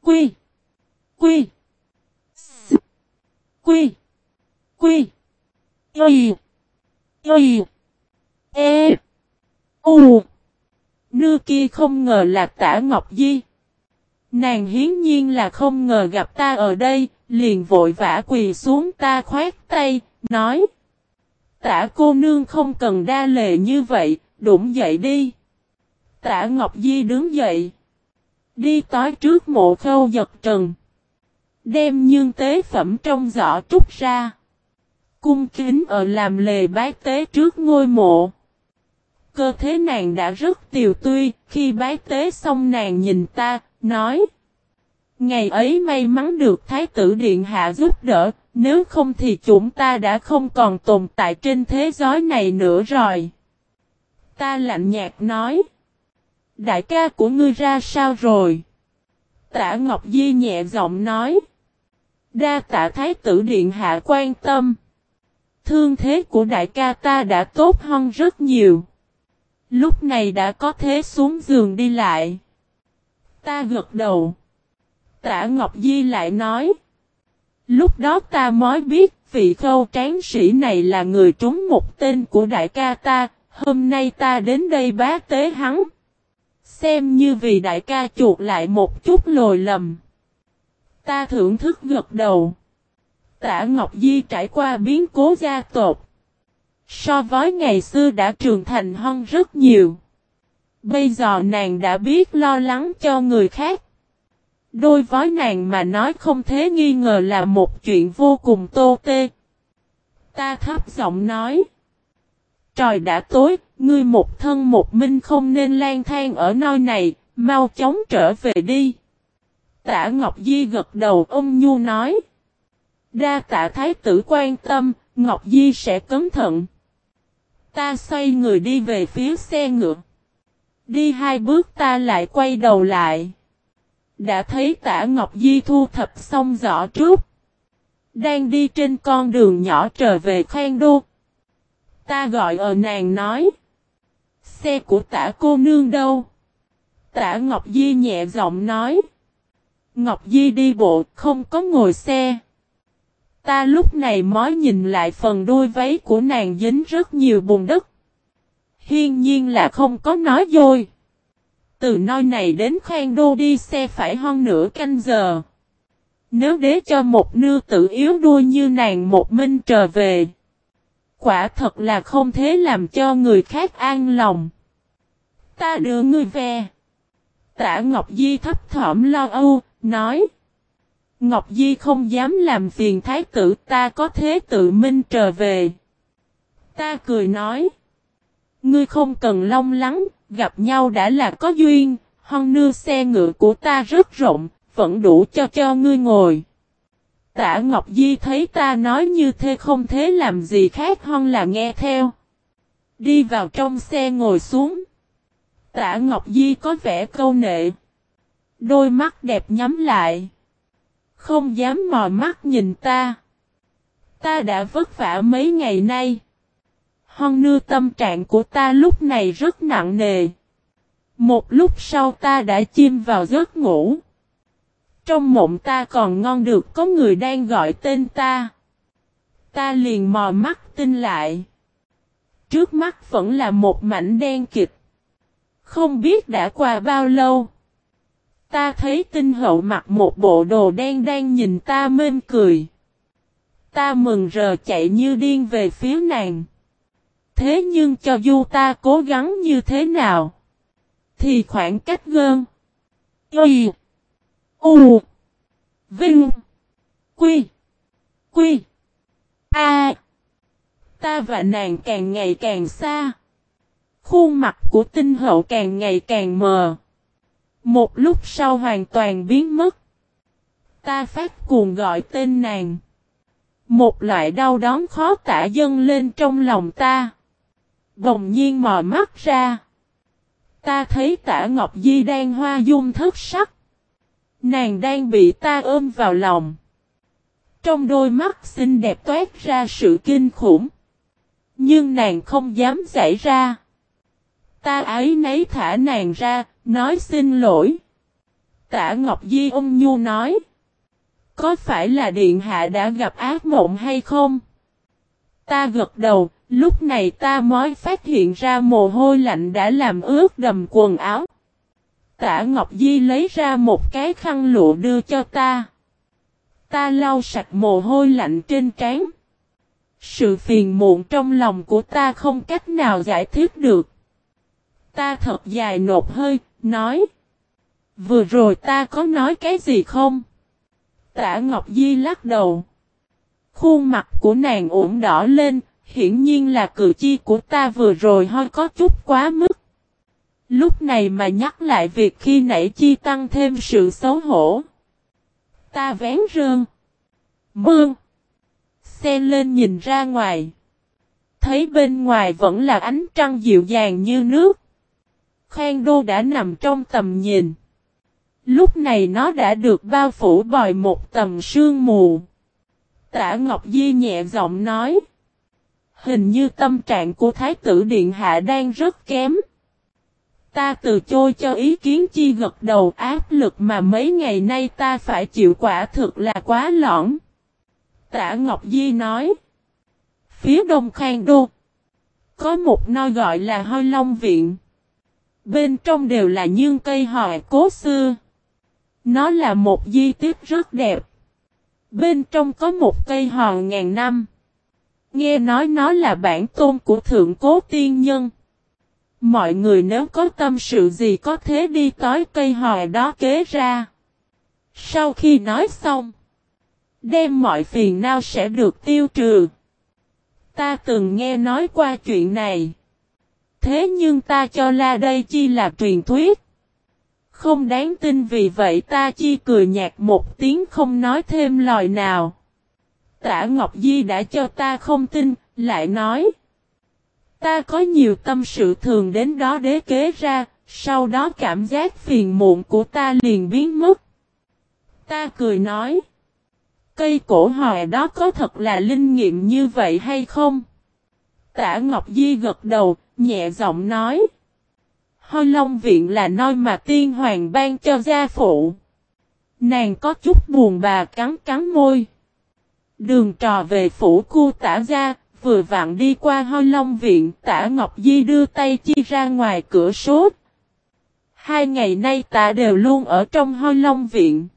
S1: Quy. Quy. S. Quy. Quy. Y. Y. E. U. Nư kia không ngờ là tả Ngọc Di. Nàng hiến nhiên là không ngờ gặp ta ở đây, liền vội vã quỳ xuống ta khoát tay, nói. Tả cô nương không cần đa lệ như vậy, đụng dậy đi. Tả Ngọc Di đứng dậy. Đi tối trước mộ khâu giật trần. Đem nhưng tế phẩm trong giỏ trúc ra. Cung kính ở làm lề bái tế trước ngôi mộ. Cơ thế nàng đã rất tiều tuy, khi bái tế xong nàng nhìn ta, nói. Ngày ấy may mắn được Thái tử Điện Hạ giúp đỡ, nếu không thì chúng ta đã không còn tồn tại trên thế giới này nữa rồi. Ta lạnh nhạt nói. Đại ca của ngươi ra sao rồi? Tả Ngọc Di nhẹ giọng nói. Đa tạ Thái tử Điện Hạ quan tâm. Thương thế của đại ca ta đã tốt hơn rất nhiều. Lúc này đã có thế xuống giường đi lại. Ta gật đầu. Tả Ngọc Di lại nói. Lúc đó ta mới biết vị khâu tráng sĩ này là người trúng một tên của đại ca ta. Hôm nay ta đến đây bá tế hắn. Xem như vì đại ca chuột lại một chút lồi lầm. Ta thưởng thức gật đầu. Tả Ngọc Di trải qua biến cố gia tộc. So với ngày xưa đã trưởng thành hơn rất nhiều. Bây giờ nàng đã biết lo lắng cho người khác. Đôi với nàng mà nói không thế nghi ngờ là một chuyện vô cùng tô tê. Ta thấp giọng nói. Trời đã tối, ngươi một thân một minh không nên lang thang ở nơi này, mau chóng trở về đi. Tả Ngọc Di gật đầu ông Nhu nói. Đa tạ thái tử quan tâm, Ngọc Di sẽ cẩn thận. Ta xoay người đi về phía xe ngựa. Đi hai bước ta lại quay đầu lại. Đã thấy tả Ngọc Di thu thập xong giỏ trước Đang đi trên con đường nhỏ trở về khoang đô. Ta gọi ở nàng nói. Xe của tả cô nương đâu? Tả Ngọc Di nhẹ giọng nói. Ngọc Di đi bộ, không có ngồi xe. Ta lúc này mới nhìn lại phần đôi váy của nàng dính rất nhiều bùn đất. Hiên nhiên là không có nói dối. Từ nơi này đến khoang đô đi xe phải hơn nửa canh giờ. Nếu đế cho một nư tử yếu đuôi như nàng một minh trở về. Quả thật là không thế làm cho người khác an lòng. Ta đưa ngươi về. Tả Ngọc Di thấp thỏm lo âu, nói. Ngọc Di không dám làm phiền thái tử ta có thế tự minh trở về. Ta cười nói. Ngươi không cần long lắng, gặp nhau đã là có duyên, hon nưa xe ngựa của ta rất rộng, vẫn đủ cho cho ngươi ngồi. Tả Ngọc Di thấy ta nói như thế không thế làm gì khác hơn là nghe theo. Đi vào trong xe ngồi xuống. Tả Ngọc Di có vẻ câu nệ. Đôi mắt đẹp nhắm lại. Không dám mò mắt nhìn ta. Ta đã vất vả mấy ngày nay. Hon nưa tâm trạng của ta lúc này rất nặng nề. Một lúc sau ta đã chim vào giấc ngủ. Trong mộng ta còn ngon được, có người đang gọi tên ta. Ta liền mò mắt tin lại. Trước mắt vẫn là một mảnh đen kịch. Không biết đã qua bao lâu. Ta thấy tinh hậu mặc một bộ đồ đen đang nhìn ta mên cười. Ta mừng rờ chạy như điên về phía nàng. Thế nhưng cho dù ta cố gắng như thế nào. Thì khoảng cách gơn. Y. U. Vinh. Quy. Quy. A. Ta và nàng càng ngày càng xa. Khuôn mặt của tinh hậu càng ngày càng mờ. Một lúc sau hoàn toàn biến mất. Ta phát cuồng gọi tên nàng. Một loại đau đớn khó tả dâng lên trong lòng ta. Bồng nhiên mò mắt ra. Ta thấy tả Ngọc Di đang hoa dung thất sắc. Nàng đang bị ta ôm vào lòng. Trong đôi mắt xinh đẹp toát ra sự kinh khủng. Nhưng nàng không dám giải ra. Ta ấy nấy thả nàng ra, nói xin lỗi. Tả Ngọc Di ông Nhu nói. Có phải là Điện Hạ đã gặp ác mộng hay không? Ta gật đầu, lúc này ta mới phát hiện ra mồ hôi lạnh đã làm ướt đầm quần áo. Tả Ngọc Di lấy ra một cái khăn lụa đưa cho ta. Ta lau sạch mồ hôi lạnh trên trán. Sự phiền muộn trong lòng của ta không cách nào giải thích được. Ta thật dài nộp hơi, nói. Vừa rồi ta có nói cái gì không? Tả Ngọc Di lắc đầu. Khuôn mặt của nàng ửng đỏ lên, hiển nhiên là cử chi của ta vừa rồi hơi có chút quá mức. Lúc này mà nhắc lại việc khi nãy chi tăng thêm sự xấu hổ. Ta vén rơn. Mương. Xe lên nhìn ra ngoài. Thấy bên ngoài vẫn là ánh trăng dịu dàng như nước. Khang đô đã nằm trong tầm nhìn. Lúc này nó đã được bao phủ bởi một tầm sương mù. Tả Ngọc Di nhẹ giọng nói. Hình như tâm trạng của Thái tử Điện Hạ đang rất kém. Ta từ chối cho ý kiến chi gật đầu, áp lực mà mấy ngày nay ta phải chịu quả thực là quá lõng. Tả Ngọc Di nói. Phía đông Khang Đô. Có một nơi gọi là hôi Long Viện. Bên trong đều là những cây hòe cố xưa. Nó là một di tích rất đẹp. Bên trong có một cây hòn ngàn năm. Nghe nói nó là bản tôn của thượng cố tiên nhân. Mọi người nếu có tâm sự gì có thế đi tới cây hòe đó kế ra. Sau khi nói xong, đem mọi phiền não sẽ được tiêu trừ. Ta từng nghe nói qua chuyện này. Thế nhưng ta cho là đây chi là truyền thuyết. Không đáng tin vì vậy ta chi cười nhạt một tiếng không nói thêm lời nào. Tả Ngọc Di đã cho ta không tin, lại nói. Ta có nhiều tâm sự thường đến đó đế kế ra, sau đó cảm giác phiền muộn của ta liền biến mất. Ta cười nói. Cây cổ hòe đó có thật là linh nghiệm như vậy hay không? Tả Ngọc Di gật đầu, nhẹ giọng nói. Hôi Long Viện là nơi mà tiên hoàng ban cho gia phụ. Nàng có chút buồn bà cắn cắn môi. Đường trò về phủ cu tả ra, vừa vặn đi qua hôi Long Viện, tả Ngọc Di đưa tay chi ra ngoài cửa sốt. Hai ngày nay ta đều luôn ở trong hôi Long Viện.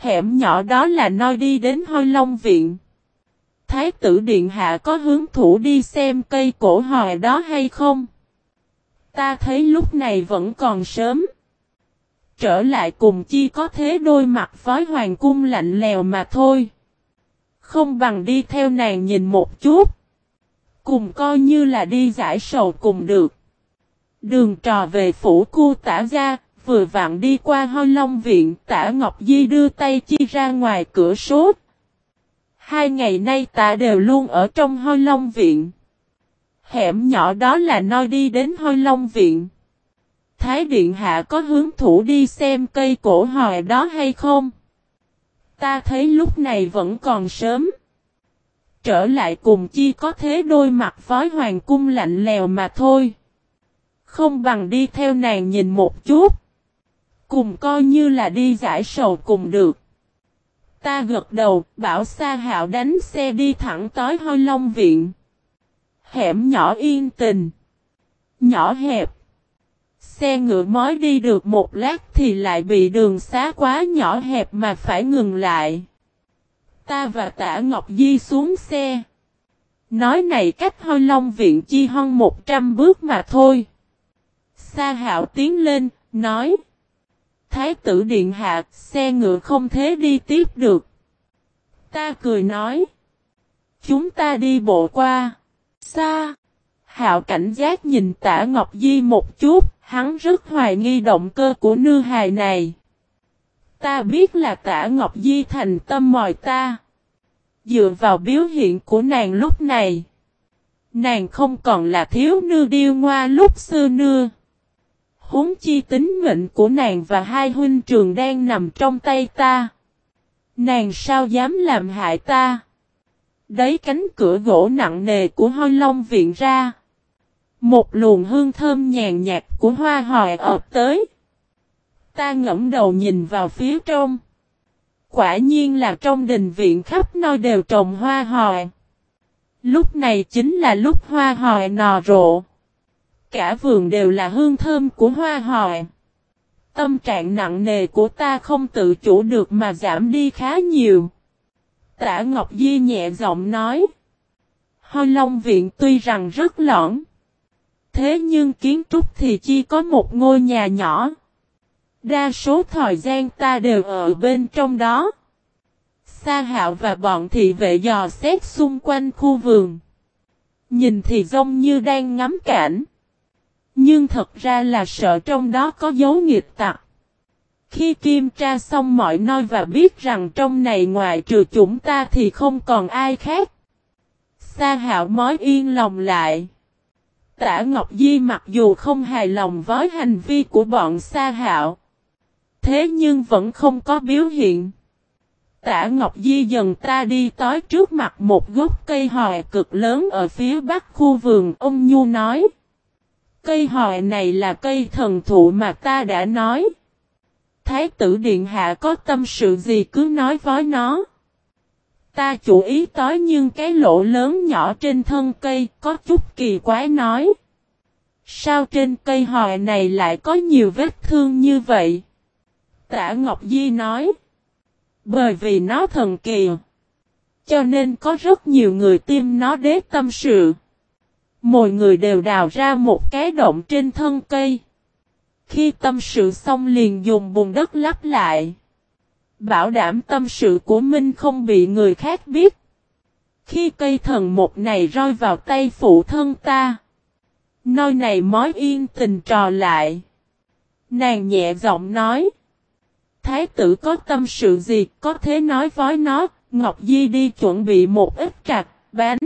S1: Hẻm nhỏ đó là nơi đi đến hôi Long Viện. Thái tử Điện Hạ có hướng thủ đi xem cây cổ hòe đó hay không? Ta thấy lúc này vẫn còn sớm. Trở lại cùng chi có thế đôi mặt phói hoàng cung lạnh lèo mà thôi. Không bằng đi theo nàng nhìn một chút. Cùng coi như là đi giải sầu cùng được. Đường trò về phủ cu tả ra, vừa vặn đi qua hôi long viện, tả Ngọc Di đưa tay chi ra ngoài cửa sốt. Hai ngày nay Tả đều luôn ở trong hôi long viện. Hẻm nhỏ đó là nơi đi đến hôi long viện. Thái Điện Hạ có hướng thủ đi xem cây cổ hòi đó hay không? Ta thấy lúc này vẫn còn sớm. Trở lại cùng chi có thế đôi mặt phói hoàng cung lạnh lèo mà thôi. Không bằng đi theo nàng nhìn một chút. Cùng coi như là đi giải sầu cùng được. Ta gật đầu, bảo Sa Hạo đánh xe đi thẳng tới Hôi Long Viện. Hẻm nhỏ yên tình. Nhỏ hẹp. Xe ngựa mới đi được một lát thì lại bị đường xá quá nhỏ hẹp mà phải ngừng lại. Ta và tả Ngọc Di xuống xe. Nói này cách hôi long viện chi hơn 100 bước mà thôi. Sa hạo tiến lên, nói. Thái tử điện hạ, xe ngựa không thế đi tiếp được. Ta cười nói. Chúng ta đi bộ qua. Xa. Hạo cảnh giác nhìn tả Ngọc Di một chút, hắn rất hoài nghi động cơ của nư hài này. Ta biết là tả Ngọc Di thành tâm mời ta. Dựa vào biểu hiện của nàng lúc này. Nàng không còn là thiếu nư điêu ngoa lúc xưa nưa. Huống chi tính mệnh của nàng và hai huynh trường đang nằm trong tay ta. Nàng sao dám làm hại ta? Đấy cánh cửa gỗ nặng nề của hôi long viện ra. Một luồng hương thơm nhàn nhạt của hoa hòe ập tới. Ta ngẫm đầu nhìn vào phía trong. Quả nhiên là trong đình viện khắp nơi đều trồng hoa hòe. Lúc này chính là lúc hoa hòe nò rộ. Cả vườn đều là hương thơm của hoa hòe. Tâm trạng nặng nề của ta không tự chủ được mà giảm đi khá nhiều. Tả Ngọc Di nhẹ giọng nói. Hôi Long Viện tuy rằng rất lõng. Thế nhưng kiến trúc thì chỉ có một ngôi nhà nhỏ. Đa số thời gian ta đều ở bên trong đó. Sa hạo và bọn thị vệ dò xét xung quanh khu vườn. Nhìn thì giống như đang ngắm cảnh. Nhưng thật ra là sợ trong đó có dấu nghiệt tặc. Khi kiểm tra xong mọi nơi và biết rằng trong này ngoài trừ chúng ta thì không còn ai khác. Sa hạo mới yên lòng lại. Tả Ngọc Di mặc dù không hài lòng với hành vi của bọn Sa hạo. Thế nhưng vẫn không có biểu hiện. Tả Ngọc Di dần ta đi tới trước mặt một gốc cây hòe cực lớn ở phía bắc khu vườn. Ông Nhu nói. Cây hòe này là cây thần thụ mà ta đã nói. Thái tử Điện Hạ có tâm sự gì cứ nói với nó. Ta chủ ý tới nhưng cái lỗ lớn nhỏ trên thân cây có chút kỳ quái nói. Sao trên cây hòe này lại có nhiều vết thương như vậy? Tả Ngọc Di nói. Bởi vì nó thần kỳ. Cho nên có rất nhiều người tiêm nó đế tâm sự. Mọi người đều đào ra một cái động trên thân cây. Khi tâm sự xong liền dùng bùn đất lắp lại. Bảo đảm tâm sự của Minh không bị người khác biết. Khi cây thần một này rơi vào tay phụ thân ta. Nơi này mối yên tình trò lại. Nàng nhẹ giọng nói. Thái tử có tâm sự gì có thể nói với nó. Ngọc Di đi chuẩn bị một ít trạc, bánh.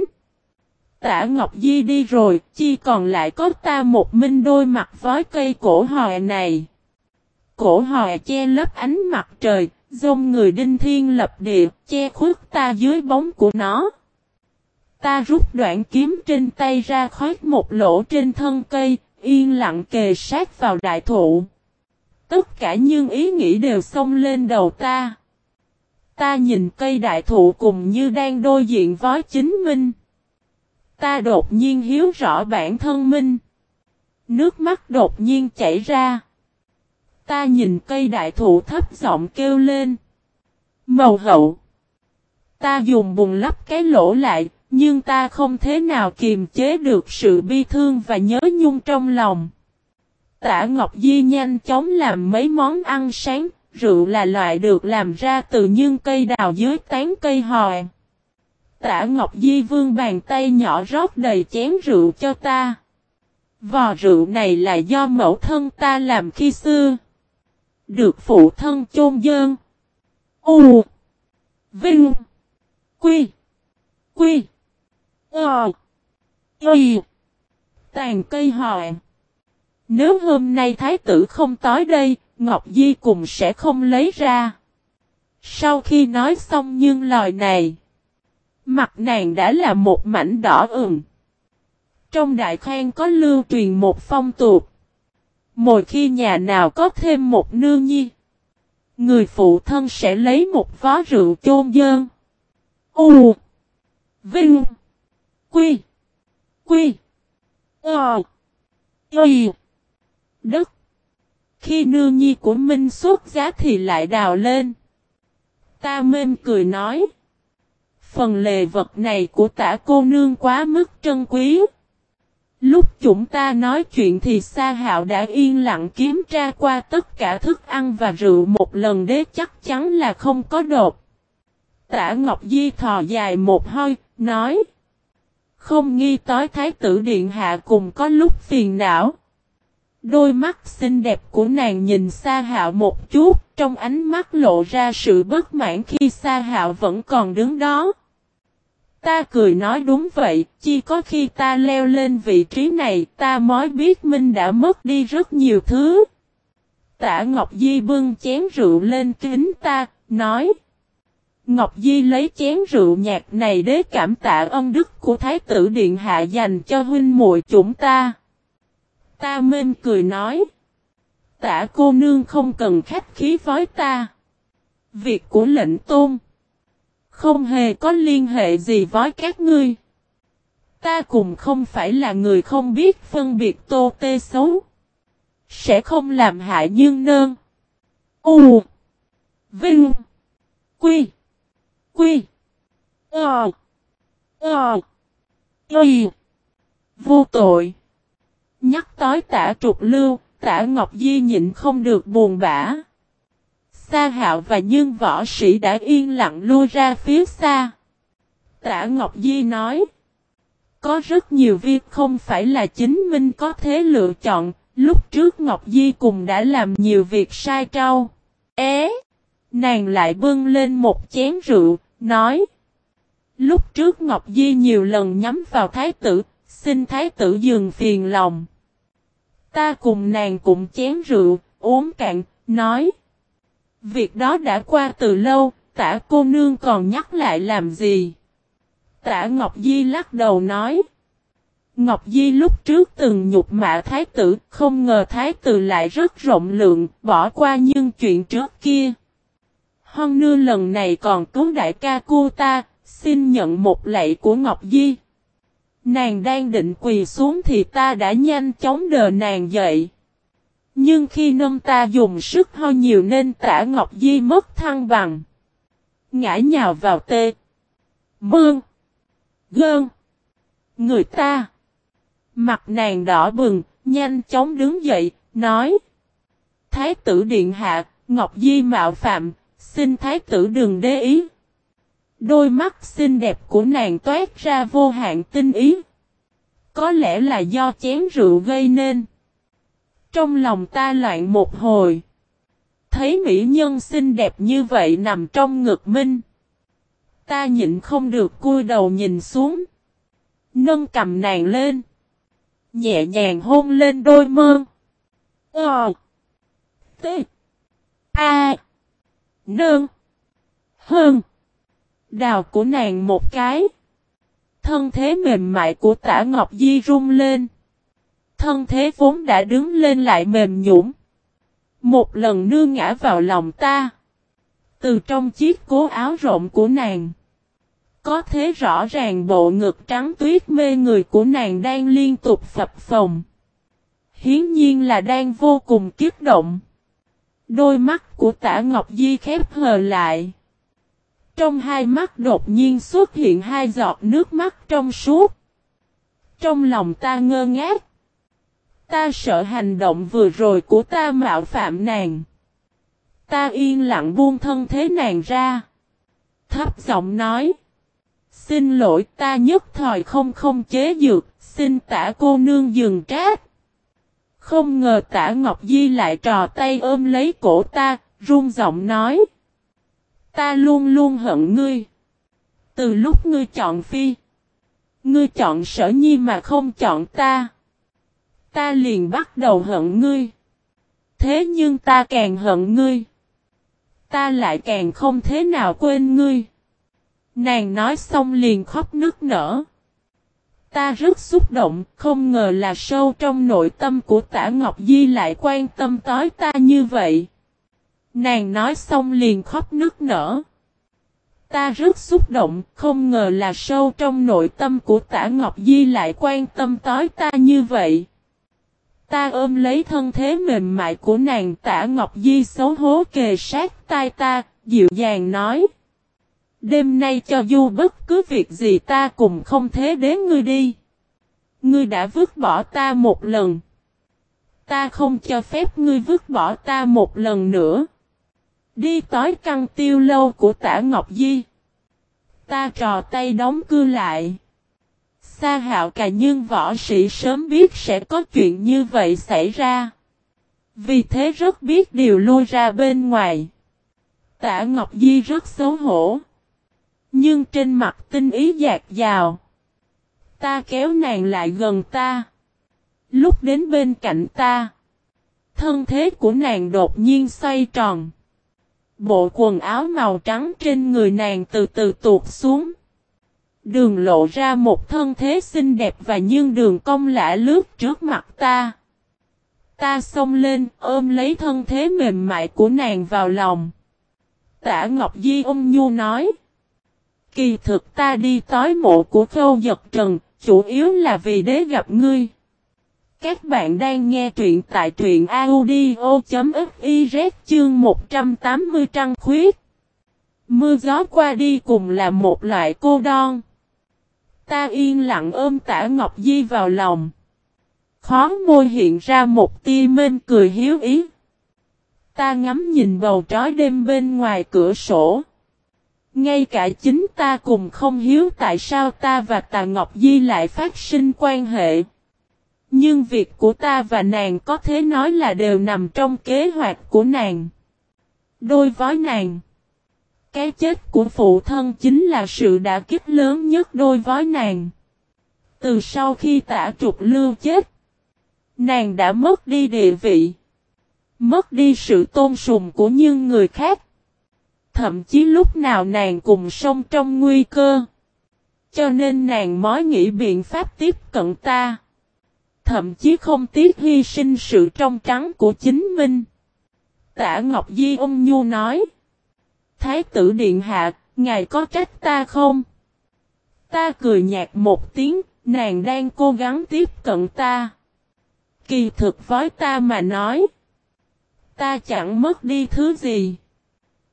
S1: Tả Ngọc Di đi rồi, chi còn lại có ta một minh đôi mặt với cây cổ hòe này. Cổ hòe che lấp ánh mặt trời, dông người đinh thiên lập địa, che khuất ta dưới bóng của nó. Ta rút đoạn kiếm trên tay ra khoét một lỗ trên thân cây, yên lặng kề sát vào đại thụ. Tất cả những ý nghĩ đều xông lên đầu ta. Ta nhìn cây đại thụ cùng như đang đối diện với chính minh. Ta đột nhiên hiếu rõ bản thân minh. Nước mắt đột nhiên chảy ra. Ta nhìn cây đại thụ thấp giọng kêu lên. Màu hậu. Ta dùng bùn lấp cái lỗ lại, nhưng ta không thế nào kiềm chế được sự bi thương và nhớ nhung trong lòng. Tả Ngọc Di nhanh chóng làm mấy món ăn sáng, rượu là loại được làm ra từ những cây đào dưới tán cây hòi. Tả Ngọc Di vương bàn tay nhỏ rót đầy chén rượu cho ta. Vò rượu này là do mẫu thân ta làm khi xưa. Được phụ thân chôn dơn. U. Vinh. Quy. Quy. Ờ. Y. Tàn cây hòe. Nếu hôm nay thái tử không tới đây, Ngọc Di cùng sẽ không lấy ra. Sau khi nói xong nhưng lời này, mặt nàng đã là một mảnh đỏ ửng. Trong đại khoan có lưu truyền một phong tục. Mỗi khi nhà nào có thêm một nương nhi, người phụ thân sẽ lấy một vó rượu chôn dơn. U Vinh Quy Quy Ờ Ây Đất khi nương nhi của Minh xuất giá thì lại đào lên. Ta mên cười nói. Phần lề vật này của tả cô nương quá mức trân quý. Lúc chúng ta nói chuyện thì Sa Hạo đã yên lặng kiểm tra qua tất cả thức ăn và rượu một lần để chắc chắn là không có đột. Tả Ngọc Di thò dài một hơi, nói. Không nghi tối Thái tử Điện Hạ cùng có lúc phiền não. Đôi mắt xinh đẹp của nàng nhìn Sa Hạo một chút, trong ánh mắt lộ ra sự bất mãn khi Sa Hạo vẫn còn đứng đó. Ta cười nói đúng vậy, chỉ có khi ta leo lên vị trí này ta mới biết Minh đã mất đi rất nhiều thứ. tạ Ngọc Di bưng chén rượu lên kính ta, nói. Ngọc Di lấy chén rượu nhạt này để cảm tạ ân đức của Thái tử Điện Hạ dành cho huynh muội chúng ta. Ta mên cười nói. tạ cô nương không cần khách khí với ta. Việc của lệnh tôn. Không hề có liên hệ gì với các ngươi. Ta cùng không phải là người không biết phân biệt tô tê xấu. Sẽ không làm hại nhưng nơn. U. Vinh. Quy. Quy. Ờ. Ờ. Y. Vô tội. Nhắc tới tả trục lưu, tả Ngọc Di nhịn không được buồn bã. Sa hạo và nhân võ sĩ đã yên lặng lui ra phía xa. Tả Ngọc Di nói. Có rất nhiều việc không phải là chính minh có thế lựa chọn, lúc trước Ngọc Di cùng đã làm nhiều việc sai trâu. Ế! Nàng lại bưng lên một chén rượu, nói. Lúc trước Ngọc Di nhiều lần nhắm vào thái tử, xin thái tử dừng phiền lòng. Ta cùng nàng cùng chén rượu, uống cạn, nói. Việc đó đã qua từ lâu, tả cô nương còn nhắc lại làm gì? Tả Ngọc Di lắc đầu nói. Ngọc Di lúc trước từng nhục mạ thái tử, không ngờ thái tử lại rất rộng lượng, bỏ qua những chuyện trước kia. Hơn nưa lần này còn cứu đại ca cô ta, xin nhận một lạy của Ngọc Di. Nàng đang định quỳ xuống thì ta đã nhanh chóng đờ nàng dậy. Nhưng khi nâng ta dùng sức ho nhiều nên tả Ngọc Di mất thăng bằng. Ngã nhào vào tê. Mương. Gơn. Người ta. Mặt nàng đỏ bừng, nhanh chóng đứng dậy, nói. Thái tử điện hạ, Ngọc Di mạo phạm, Xin thái tử đừng để ý. Đôi mắt xinh đẹp của nàng toát ra vô hạn tinh ý. Có lẽ là do chén rượu gây nên. Trong lòng ta loạn một hồi. Thấy mỹ nhân xinh đẹp như vậy nằm trong ngực minh. Ta nhịn không được cúi đầu nhìn xuống. Nâng cầm nàng lên. Nhẹ nhàng hôn lên đôi mơn. Ờ. T. A. Nương. Hơn. Đào của nàng một cái. Thân thế mềm mại của tả Ngọc Di rung lên. Thân thế vốn đã đứng lên lại mềm nhũng. Một lần nương ngã vào lòng ta. Từ trong chiếc cố áo rộng của nàng. Có thế rõ ràng bộ ngực trắng tuyết mê người của nàng đang liên tục phập phồng. Hiến nhiên là đang vô cùng kiếp động. Đôi mắt của tả Ngọc Di khép hờ lại. Trong hai mắt đột nhiên xuất hiện hai giọt nước mắt trong suốt. Trong lòng ta ngơ ngác. Ta sợ hành động vừa rồi của ta mạo phạm nàng. Ta yên lặng buông thân thế nàng ra. Thấp giọng nói. Xin lỗi ta nhất thời không không chế dược, xin tả cô nương dừng trát. Không ngờ tả Ngọc Di lại trò tay ôm lấy cổ ta, run giọng nói. Ta luôn luôn hận ngươi. Từ lúc ngươi chọn phi. Ngươi chọn sở nhi mà không chọn ta. Ta liền bắt đầu hận ngươi. Thế nhưng ta càng hận ngươi. Ta lại càng không thế nào quên ngươi. Nàng nói xong liền khóc nức nở. Ta rất xúc động, không ngờ là sâu trong nội tâm của tả Ngọc Di lại quan tâm tới ta như vậy. Nàng nói xong liền khóc nức nở. Ta rất xúc động, không ngờ là sâu trong nội tâm của tả Ngọc Di lại quan tâm tới ta như vậy. Ta ôm lấy thân thế mềm mại của nàng tả Ngọc Di xấu hố kề sát tai ta, dịu dàng nói. Đêm nay cho dù bất cứ việc gì ta cùng không thế đến ngươi đi. Ngươi đã vứt bỏ ta một lần. Ta không cho phép ngươi vứt bỏ ta một lần nữa. Đi tối căn tiêu lâu của tả Ngọc Di. Ta trò tay đóng cưa lại. Sa hạo cả nhưng võ sĩ sớm biết sẽ có chuyện như vậy xảy ra. Vì thế rất biết điều lui ra bên ngoài. Tả Ngọc Di rất xấu hổ. Nhưng trên mặt tinh ý dạt dào. Ta kéo nàng lại gần ta. Lúc đến bên cạnh ta. Thân thế của nàng đột nhiên xoay tròn. Bộ quần áo màu trắng trên người nàng từ từ tuột xuống. Đường lộ ra một thân thế xinh đẹp và nhưng đường cong lạ lướt trước mặt ta. Ta xông lên ôm lấy thân thế mềm mại của nàng vào lòng. Tả Ngọc Di ôm nhu nói. Kỳ thực ta đi tối mộ của khâu giật trần, chủ yếu là vì đế gặp ngươi. Các bạn đang nghe truyện tại truyện audio.fiz chương 180 trăng khuyết. Mưa gió qua đi cùng là một loại cô đon. Ta yên lặng ôm tả Ngọc Di vào lòng. Khó môi hiện ra một tia mênh cười hiếu ý. Ta ngắm nhìn bầu trói đêm bên ngoài cửa sổ. Ngay cả chính ta cùng không hiếu tại sao ta và Tà Ngọc Di lại phát sinh quan hệ. Nhưng việc của ta và nàng có thể nói là đều nằm trong kế hoạch của nàng. Đôi với nàng. Cái chết của phụ thân chính là sự đã kích lớn nhất đôi với nàng. Từ sau khi tả trục lưu chết, nàng đã mất đi địa vị. Mất đi sự tôn sùng của những người khác. Thậm chí lúc nào nàng cùng sông trong nguy cơ. Cho nên nàng mới nghĩ biện pháp tiếp cận ta. Thậm chí không tiếc hy sinh sự trong trắng của chính mình. Tả Ngọc Di ông Nhu nói. Thái tử Điện Hạ, ngài có trách ta không? Ta cười nhạt một tiếng, nàng đang cố gắng tiếp cận ta. Kỳ thực với ta mà nói. Ta chẳng mất đi thứ gì.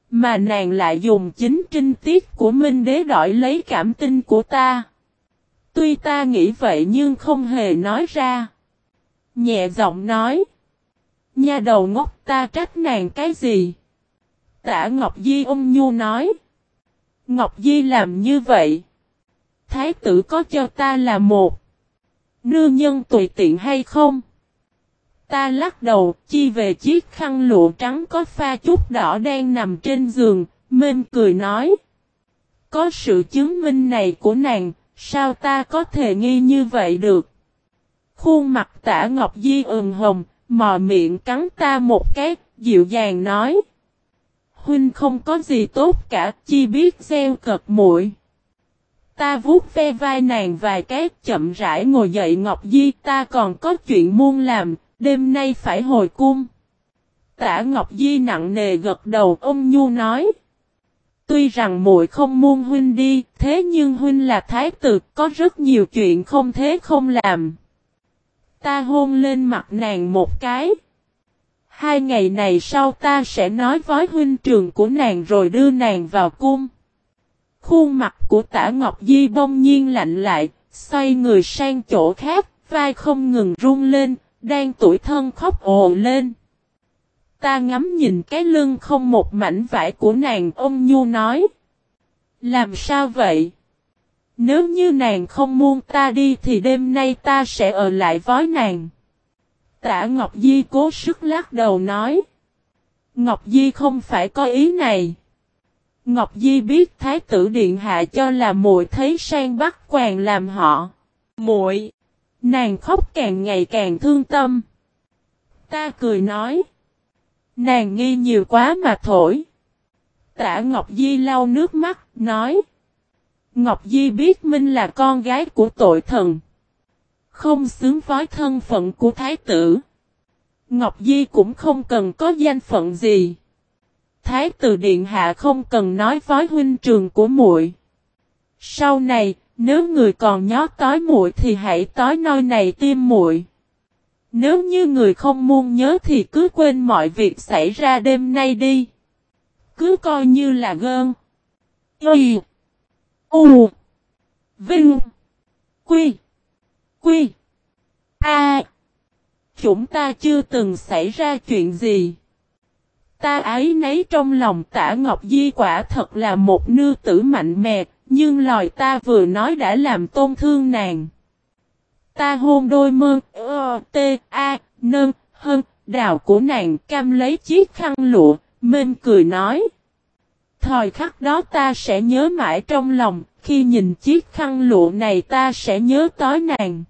S1: Mà nàng lại dùng chính trinh tiết của Minh Đế đổi lấy cảm tin của ta. Tuy ta nghĩ vậy nhưng không hề nói ra. Nhẹ giọng nói. Nha đầu ngốc ta trách nàng cái gì? Tả Ngọc Di ôm nhu nói. Ngọc Di làm như vậy. Thái tử có cho ta là một. Nương nhân tùy tiện hay không? Ta lắc đầu, chi về chiếc khăn lụa trắng có pha chút đỏ đen nằm trên giường, mên cười nói. Có sự chứng minh này của nàng, sao ta có thể nghi như vậy được? Khuôn mặt tả Ngọc Di ửng hồng, mò miệng cắn ta một cái, dịu dàng nói. Huynh không có gì tốt cả, chi biết gieo cật muội. Ta vuốt ve vai nàng vài cái, chậm rãi ngồi dậy Ngọc Di, ta còn có chuyện muôn làm, đêm nay phải hồi cung. Tả Ngọc Di nặng nề gật đầu, ông Nhu nói. Tuy rằng muội không muôn huynh đi, thế nhưng huynh là thái tử, có rất nhiều chuyện không thế không làm. Ta hôn lên mặt nàng một cái. Hai ngày này sau ta sẽ nói với huynh trường của nàng rồi đưa nàng vào cung. Khuôn mặt của tả Ngọc Di bông nhiên lạnh lại, xoay người sang chỗ khác, vai không ngừng run lên, đang tuổi thân khóc ồ lên. Ta ngắm nhìn cái lưng không một mảnh vải của nàng ông Nhu nói. Làm sao vậy? Nếu như nàng không muốn ta đi thì đêm nay ta sẽ ở lại với nàng. Tả Ngọc Di cố sức lắc đầu nói. Ngọc Di không phải có ý này. Ngọc Di biết Thái tử Điện Hạ cho là muội thấy sang bắt quàng làm họ. muội Nàng khóc càng ngày càng thương tâm. Ta cười nói. Nàng nghi nhiều quá mà thổi. Tả Ngọc Di lau nước mắt, nói. Ngọc Di biết Minh là con gái của tội thần. Không xứng với thân phận của thái tử. Ngọc Di cũng không cần có danh phận gì. Thái tử điện hạ không cần nói với huynh trường của muội. Sau này, nếu người còn nhó tối muội thì hãy tối nơi này tim muội. Nếu như người không muốn nhớ thì cứ quên mọi việc xảy ra đêm nay đi. Cứ coi như là gơn. Y. U. Vinh. Quy. Quy. A. Chúng ta chưa từng xảy ra chuyện gì. Ta ấy nấy trong lòng tả Ngọc Di quả thật là một nư tử mạnh mẽ, nhưng lời ta vừa nói đã làm tôn thương nàng. Ta hôn đôi mơ, ơ, tê, a, nâng, hơn, đào của nàng cam lấy chiếc khăn lụa, mên cười nói. Thời khắc đó ta sẽ nhớ mãi trong lòng, khi nhìn chiếc khăn lụa này ta sẽ nhớ tới nàng.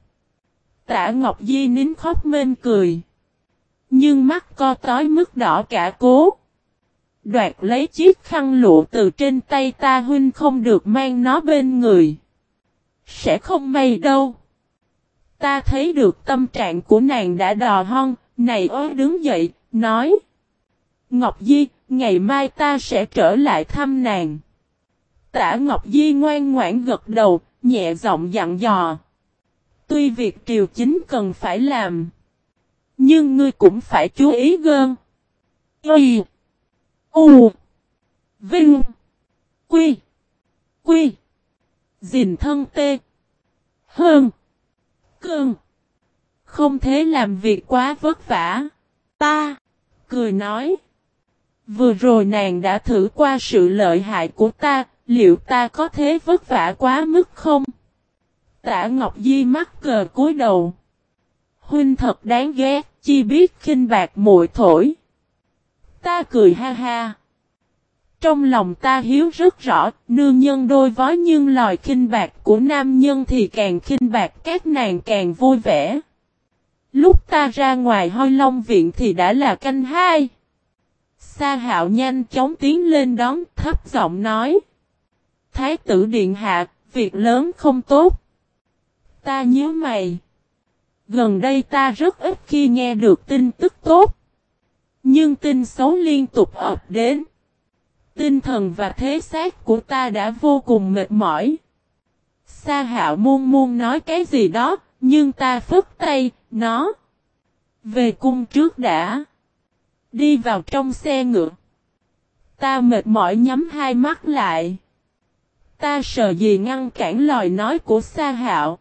S1: Tả Ngọc Di nín khóc mên cười. Nhưng mắt co tối mức đỏ cả cố. Đoạt lấy chiếc khăn lụa từ trên tay ta huynh không được mang nó bên người. Sẽ không may đâu. Ta thấy được tâm trạng của nàng đã đò hon, này ối đứng dậy, nói. Ngọc Di, ngày mai ta sẽ trở lại thăm nàng. Tả Ngọc Di ngoan ngoãn gật đầu, nhẹ giọng dặn dò. Tuy việc triều chính cần phải làm. Nhưng ngươi cũng phải chú ý gơn. Y. U. Vinh. Quy. Quy. Dình thân tê. Hơn. Cơn. Không thể làm việc quá vất vả. Ta. Cười nói. Vừa rồi nàng đã thử qua sự lợi hại của ta, liệu ta có thế vất vả quá mức không? Tả Ngọc Di mắc cờ cúi đầu. Huynh thật đáng ghét, chi biết khinh bạc muội thổi. Ta cười ha ha. Trong lòng ta hiếu rất rõ, nương nhân đôi vói nhưng lòi khinh bạc của nam nhân thì càng khinh bạc các nàng càng vui vẻ. Lúc ta ra ngoài hoi long viện thì đã là canh hai. Sa hạo nhanh chóng tiến lên đón thấp giọng nói. Thái tử điện hạ, việc lớn không tốt. Ta nhớ mày. Gần đây ta rất ít khi nghe được tin tức tốt. Nhưng tin xấu liên tục ập đến. Tinh thần và thế xác của ta đã vô cùng mệt mỏi. Sa hạo muôn muôn nói cái gì đó, nhưng ta phức tay, nó. Về cung trước đã. Đi vào trong xe ngựa. Ta mệt mỏi nhắm hai mắt lại. Ta sợ gì ngăn cản lời nói của Sa Hạo.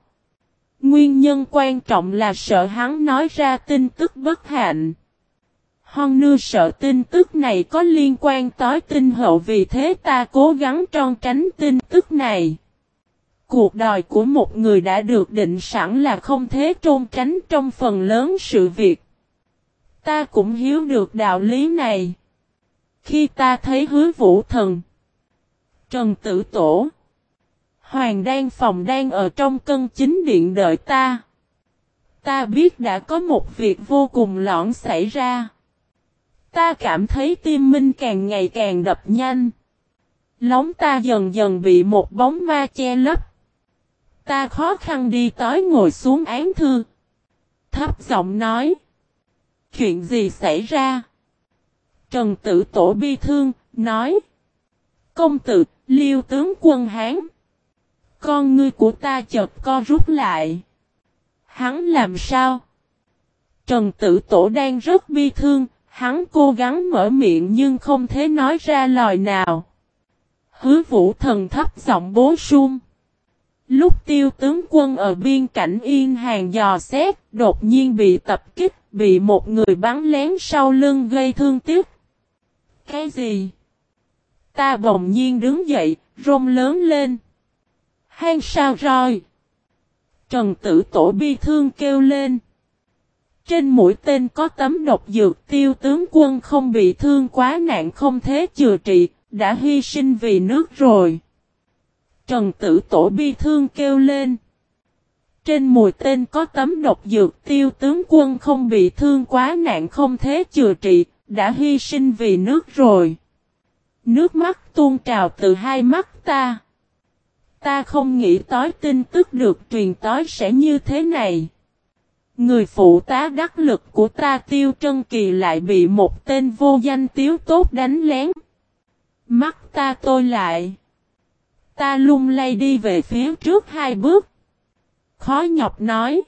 S1: Nguyên nhân quan trọng là sợ hắn nói ra tin tức bất hạnh. Hon nưa sợ tin tức này có liên quan tới tinh hậu vì thế ta cố gắng tròn tránh tin tức này. Cuộc đời của một người đã được định sẵn là không thể trôn tránh trong phần lớn sự việc. Ta cũng hiểu được đạo lý này. Khi ta thấy hứa vũ thần, Trần Tử Tổ, Hoàng Đan Phòng đang ở trong cân chính điện đợi ta. Ta biết đã có một việc vô cùng lõn xảy ra. Ta cảm thấy tim minh càng ngày càng đập nhanh. Lóng ta dần dần bị một bóng ma che lấp. Ta khó khăn đi tới ngồi xuống án thư. Thấp giọng nói. Chuyện gì xảy ra? Trần tử tổ bi thương, nói. Công tử, liêu tướng quân Hán. Con ngươi của ta chợt co rút lại. Hắn làm sao? Trần tử tổ đang rất bi thương, hắn cố gắng mở miệng nhưng không thể nói ra lời nào. Hứa vũ thần thấp giọng bố sung. Lúc tiêu tướng quân ở biên cảnh yên hàng dò xét, đột nhiên bị tập kích, bị một người bắn lén sau lưng gây thương tiếc. Cái gì? Ta bỗng nhiên đứng dậy, rôm lớn lên. Hay sao rồi? Trần tử tổ bi thương kêu lên. Trên mũi tên có tấm độc dược tiêu tướng quân không bị thương quá nặng không thế chữa trị, đã hy sinh vì nước rồi. Trần tử tổ bi thương kêu lên. Trên mũi tên có tấm độc dược tiêu tướng quân không bị thương quá nặng không thế chữa trị, đã hy sinh vì nước rồi. Nước mắt tuôn trào từ hai mắt ta. Ta không nghĩ tới tin tức được truyền tới sẽ như thế này. Người phụ tá đắc lực của ta tiêu trân kỳ lại bị một tên vô danh tiếu tốt đánh lén. Mắt ta tôi lại. Ta lung lay đi về phía trước hai bước. Khó nhọc nói.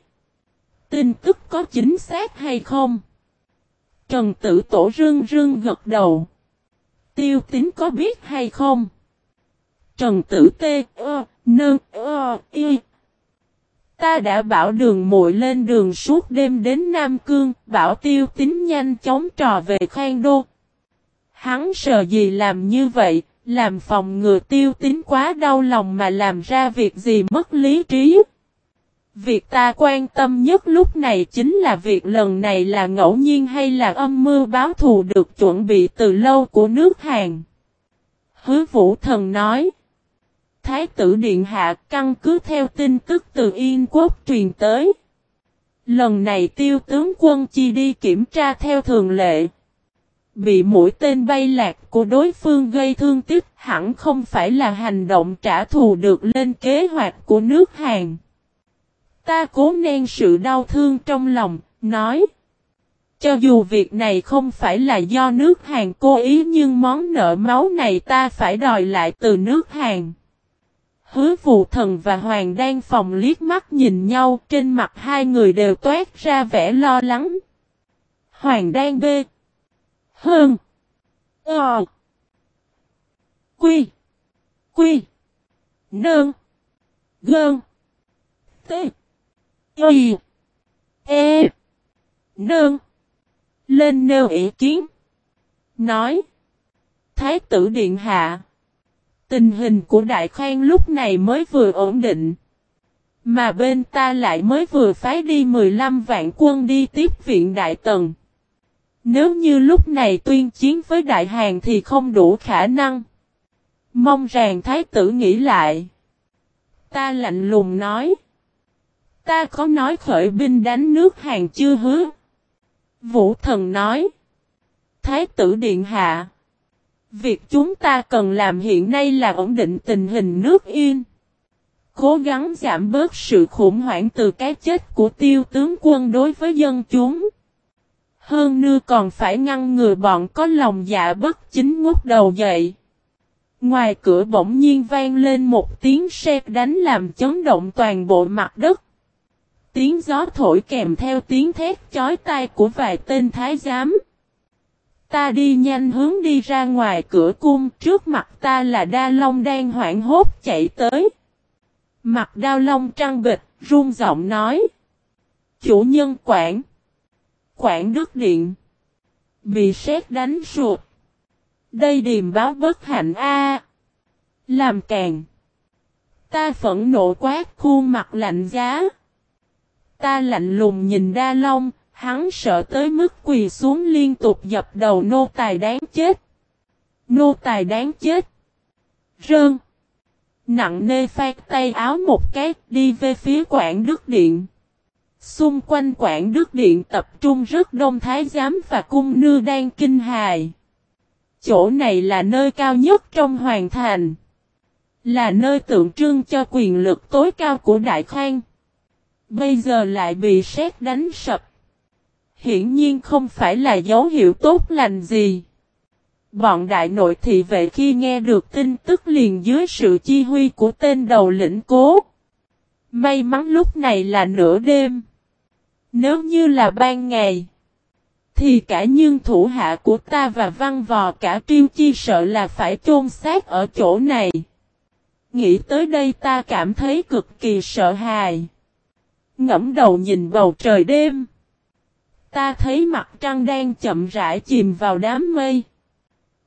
S1: Tin tức có chính xác hay không? Trần tử tổ rưng rưng gật đầu. Tiêu tính có biết hay không? Trần tử tê, ơ, nơ, ơ, y. Ta đã bảo đường muội lên đường suốt đêm đến Nam Cương, bảo tiêu tính nhanh chóng trò về khoan đô. Hắn sợ gì làm như vậy, làm phòng ngừa tiêu tính quá đau lòng mà làm ra việc gì mất lý trí. Việc ta quan tâm nhất lúc này chính là việc lần này là ngẫu nhiên hay là âm mưu báo thù được chuẩn bị từ lâu của nước Hàn. Hứa Vũ Thần nói. Thái tử Điện Hạ căn cứ theo tin tức từ Yên Quốc truyền tới. Lần này tiêu tướng quân chi đi kiểm tra theo thường lệ. Bị mũi tên bay lạc của đối phương gây thương tích hẳn không phải là hành động trả thù được lên kế hoạch của nước Hàn. Ta cố nén sự đau thương trong lòng, nói. Cho dù việc này không phải là do nước Hàn cố ý nhưng món nợ máu này ta phải đòi lại từ nước Hàn. Hứa vụ thần và Hoàng đan phòng liếc mắt nhìn nhau, trên mặt hai người đều toát ra vẻ lo lắng. Hoàng đan bê. Hơn. Ờ. Quy. Quy. Nơn. Gơn. T. Y. E. Nơn. Lên nêu ý kiến. Nói. Thái tử Điện Hạ. Tình hình của Đại Khang lúc này mới vừa ổn định. Mà bên ta lại mới vừa phái đi 15 vạn quân đi tiếp viện Đại Tần. Nếu như lúc này tuyên chiến với Đại Hàn thì không đủ khả năng. Mong rằng Thái tử nghĩ lại. Ta lạnh lùng nói. Ta có nói khởi binh đánh nước Hàn chưa hứa. Vũ thần nói. Thái tử Điện Hạ. Việc chúng ta cần làm hiện nay là ổn định tình hình nước yên. Cố gắng giảm bớt sự khủng hoảng từ cái chết của tiêu tướng quân đối với dân chúng. Hơn nữa còn phải ngăn ngừa bọn có lòng dạ bất chính ngút đầu dậy. Ngoài cửa bỗng nhiên vang lên một tiếng sét đánh làm chấn động toàn bộ mặt đất. Tiếng gió thổi kèm theo tiếng thét chói tai của vài tên thái giám. Ta đi nhanh hướng đi ra ngoài cửa cung, trước mặt ta là Đa Long đang hoảng hốt chạy tới. Mặt Đao Long trăng bịch, run giọng nói. Chủ nhân quản. Quản Đức Điện. Bị sét đánh ruột. Đây điềm báo bất hạnh a. Làm càng. Ta phẫn nộ quát khuôn mặt lạnh giá. Ta lạnh lùng nhìn đa long, hắn sợ tới mức quỳ xuống liên tục dập đầu nô tài đáng chết. Nô tài đáng chết. Rơn. Nặng nê phát tay áo một cái, đi về phía quảng đức điện. Xung quanh quảng đức điện tập trung rất đông thái giám và cung nư đang kinh hài. Chỗ này là nơi cao nhất trong hoàng thành. Là nơi tượng trưng cho quyền lực tối cao của Đại Khang. Bây giờ lại bị sét đánh sập. Hiển nhiên không phải là dấu hiệu tốt lành gì. Bọn đại nội thị vệ khi nghe được tin tức liền dưới sự chi huy của tên đầu lĩnh cố. May mắn lúc này là nửa đêm. Nếu như là ban ngày. Thì cả nhân thủ hạ của ta và văn vò cả triêu chi sợ là phải chôn xác ở chỗ này. Nghĩ tới đây ta cảm thấy cực kỳ sợ hãi. Ngẫm đầu nhìn bầu trời đêm. Ta thấy mặt trăng đang chậm rãi chìm vào đám mây.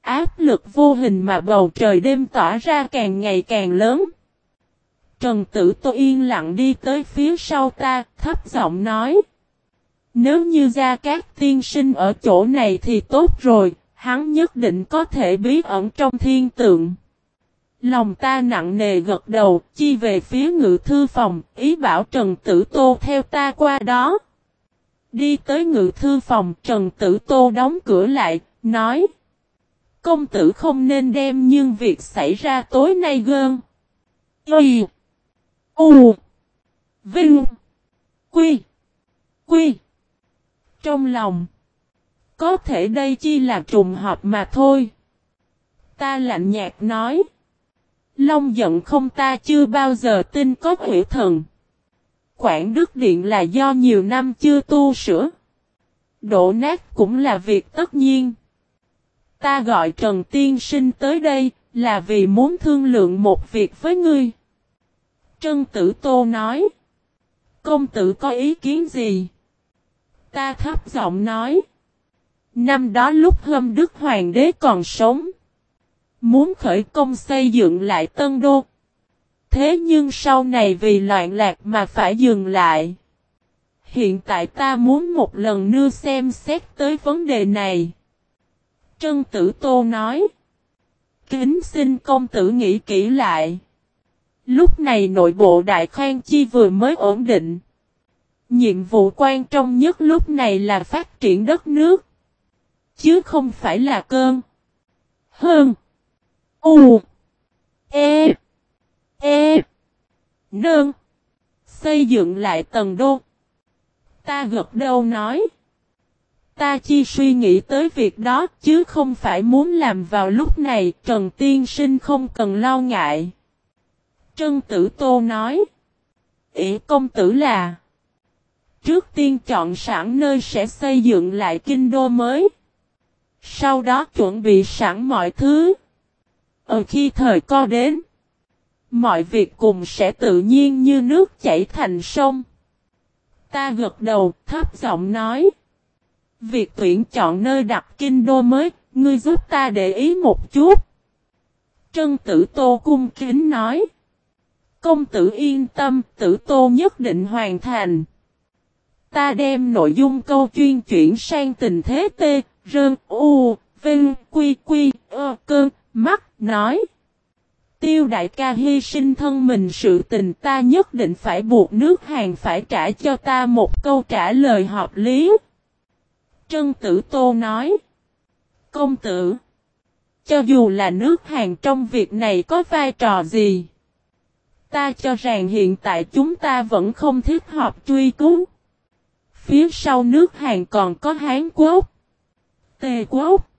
S1: Áp lực vô hình mà bầu trời đêm tỏa ra càng ngày càng lớn. Trần Tử Tô yên lặng đi tới phía sau ta, thấp giọng nói. Nếu như Gia Cát tiên sinh ở chỗ này thì tốt rồi, hắn nhất định có thể bí ẩn trong thiên tượng. Lòng ta nặng nề gật đầu, chi về phía ngự thư phòng, ý bảo Trần Tử Tô theo ta qua đó. Đi tới ngự thư phòng, Trần Tử Tô đóng cửa lại, nói. Công tử không nên đem nhưng việc xảy ra tối nay gơn. Y. U. Vinh. Quy. Quy. Trong lòng. Có thể đây chỉ là trùng hợp mà thôi. Ta lạnh nhạt nói. Long giận không ta chưa bao giờ tin có hủy thần. Quảng Đức Điện là do nhiều năm chưa tu sửa. Đổ nát cũng là việc tất nhiên. Ta gọi Trần Tiên Sinh tới đây là vì muốn thương lượng một việc với ngươi. Trân Tử Tô nói. Công tử có ý kiến gì? Ta thấp giọng nói. Năm đó lúc hâm Đức Hoàng đế còn sống. Muốn khởi công xây dựng lại Tân Đô. Thế nhưng sau này vì loạn lạc mà phải dừng lại. Hiện tại ta muốn một lần nữa xem xét tới vấn đề này. Trân Tử Tô nói. Kính xin công tử nghĩ kỹ lại. Lúc này nội bộ Đại Khang Chi vừa mới ổn định. Nhiệm vụ quan trọng nhất lúc này là phát triển đất nước. Chứ không phải là cơn. Hơn. U. E. E. Nương. Xây dựng lại tầng đô. Ta gật đầu nói. Ta chi suy nghĩ tới việc đó chứ không phải muốn làm vào lúc này. Trần Tiên Sinh không cần lo ngại. Trân Tử Tô nói. Ý công tử là. Trước tiên chọn sẵn nơi sẽ xây dựng lại kinh đô mới. Sau đó chuẩn bị sẵn mọi thứ. Ở khi thời co đến. Mọi việc cùng sẽ tự nhiên như nước chảy thành sông. Ta gật đầu, thấp giọng nói. Việc tuyển chọn nơi đặt kinh đô mới, ngươi giúp ta để ý một chút. Trân tử tô cung kính nói. Công tử yên tâm, tử tô nhất định hoàn thành. Ta đem nội dung câu chuyên chuyển sang tình thế T, Rơn, U, Vinh, Quy, Quy, Ơ, Cơn, Mắt, nói. Tiêu đại ca hy sinh thân mình sự tình ta nhất định phải buộc nước hàng phải trả cho ta một câu trả lời hợp lý. Trân Tử Tô nói. Công tử. Cho dù là nước hàng trong việc này có vai trò gì. Ta cho rằng hiện tại chúng ta vẫn không thích hợp truy cứu. Phía sau nước hàng còn có Hán Quốc. Tề Quốc.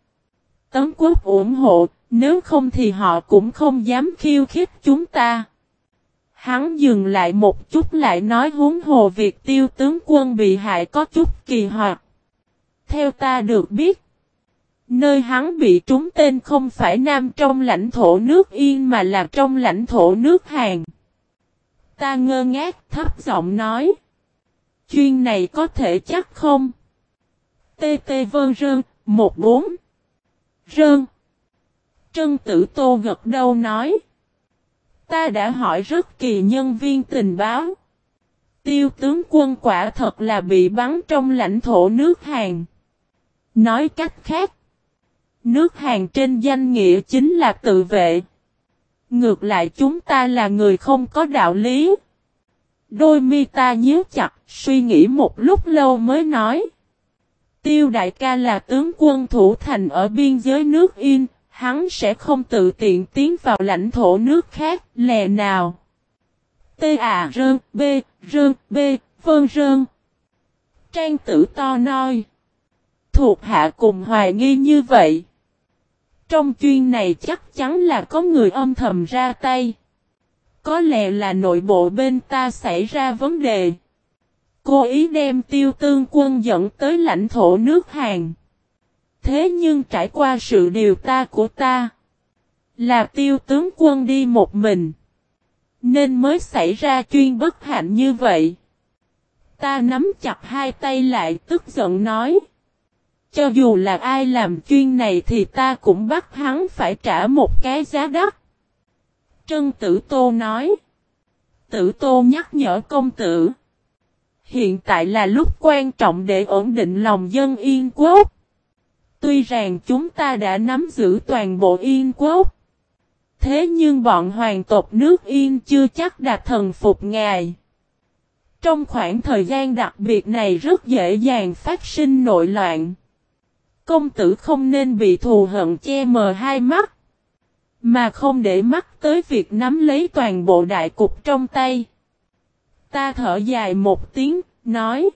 S1: Tấn Quốc ủng hộ, nếu không thì họ cũng không dám khiêu khích chúng ta. Hắn dừng lại một chút lại nói huống hồ việc tiêu tướng quân bị hại có chút kỳ hoạt. Theo ta được biết, nơi hắn bị trúng tên không phải nam trong lãnh thổ nước Yên mà là trong lãnh thổ nước Hàn. Ta ngơ ngác thấp giọng nói. Chuyên này có thể chắc không? Tê tê vơn rơn, một bốn Rơn. Trân Tử Tô gật đầu nói. Ta đã hỏi rất kỳ nhân viên tình báo. Tiêu tướng quân quả thật là bị bắn trong lãnh thổ nước Hàn. Nói cách khác. Nước Hàn trên danh nghĩa chính là tự vệ. Ngược lại chúng ta là người không có đạo lý. Đôi mi ta nhíu chặt, suy nghĩ một lúc lâu mới nói. Tiêu đại ca là tướng quân thủ thành ở biên giới nước Yên, hắn sẽ không tự tiện tiến vào lãnh thổ nước khác, lè nào. T à rơn, B, rơn, B, vơn rơn. Trang tử to nói. Thuộc hạ cùng hoài nghi như vậy. Trong chuyên này chắc chắn là có người âm thầm ra tay. Có lẽ là nội bộ bên ta xảy ra vấn đề. Cô ý đem tiêu tương quân dẫn tới lãnh thổ nước Hàn. Thế nhưng trải qua sự điều ta của ta. Là tiêu tướng quân đi một mình. Nên mới xảy ra chuyên bất hạnh như vậy. Ta nắm chặt hai tay lại tức giận nói. Cho dù là ai làm chuyên này thì ta cũng bắt hắn phải trả một cái giá đắt. Trân Tử Tô nói. Tử Tô nhắc nhở công tử. Hiện tại là lúc quan trọng để ổn định lòng dân Yên Quốc. Tuy rằng chúng ta đã nắm giữ toàn bộ Yên Quốc. Thế nhưng bọn hoàng tộc nước Yên chưa chắc đạt thần phục ngài. Trong khoảng thời gian đặc biệt này rất dễ dàng phát sinh nội loạn. Công tử không nên bị thù hận che mờ hai mắt. Mà không để mắt tới việc nắm lấy toàn bộ đại cục trong tay. Ta thở dài một tiếng, nói.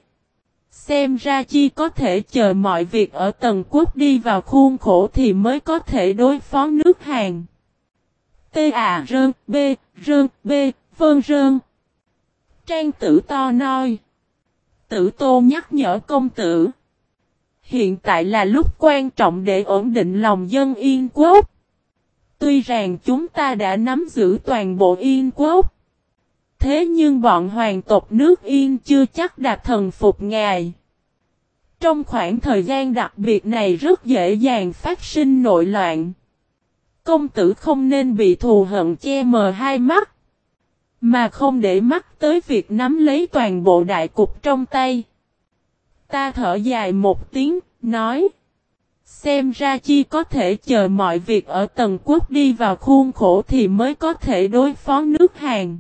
S1: Xem ra chi có thể chờ mọi việc ở tầng quốc đi vào khuôn khổ thì mới có thể đối phó nước Hàn. T à rơn, B, rơn, B, vơn rơn. Trang tử to nói. Tử tô nhắc nhở công tử. Hiện tại là lúc quan trọng để ổn định lòng dân Yên Quốc. Tuy rằng chúng ta đã nắm giữ toàn bộ Yên Quốc. Thế nhưng bọn hoàng tộc nước Yên chưa chắc đạt thần phục ngài. Trong khoảng thời gian đặc biệt này rất dễ dàng phát sinh nội loạn. Công tử không nên bị thù hận che mờ hai mắt. Mà không để mắt tới việc nắm lấy toàn bộ đại cục trong tay. Ta thở dài một tiếng, nói. Xem ra chi có thể chờ mọi việc ở tầng quốc đi vào khuôn khổ thì mới có thể đối phó nước Hàn.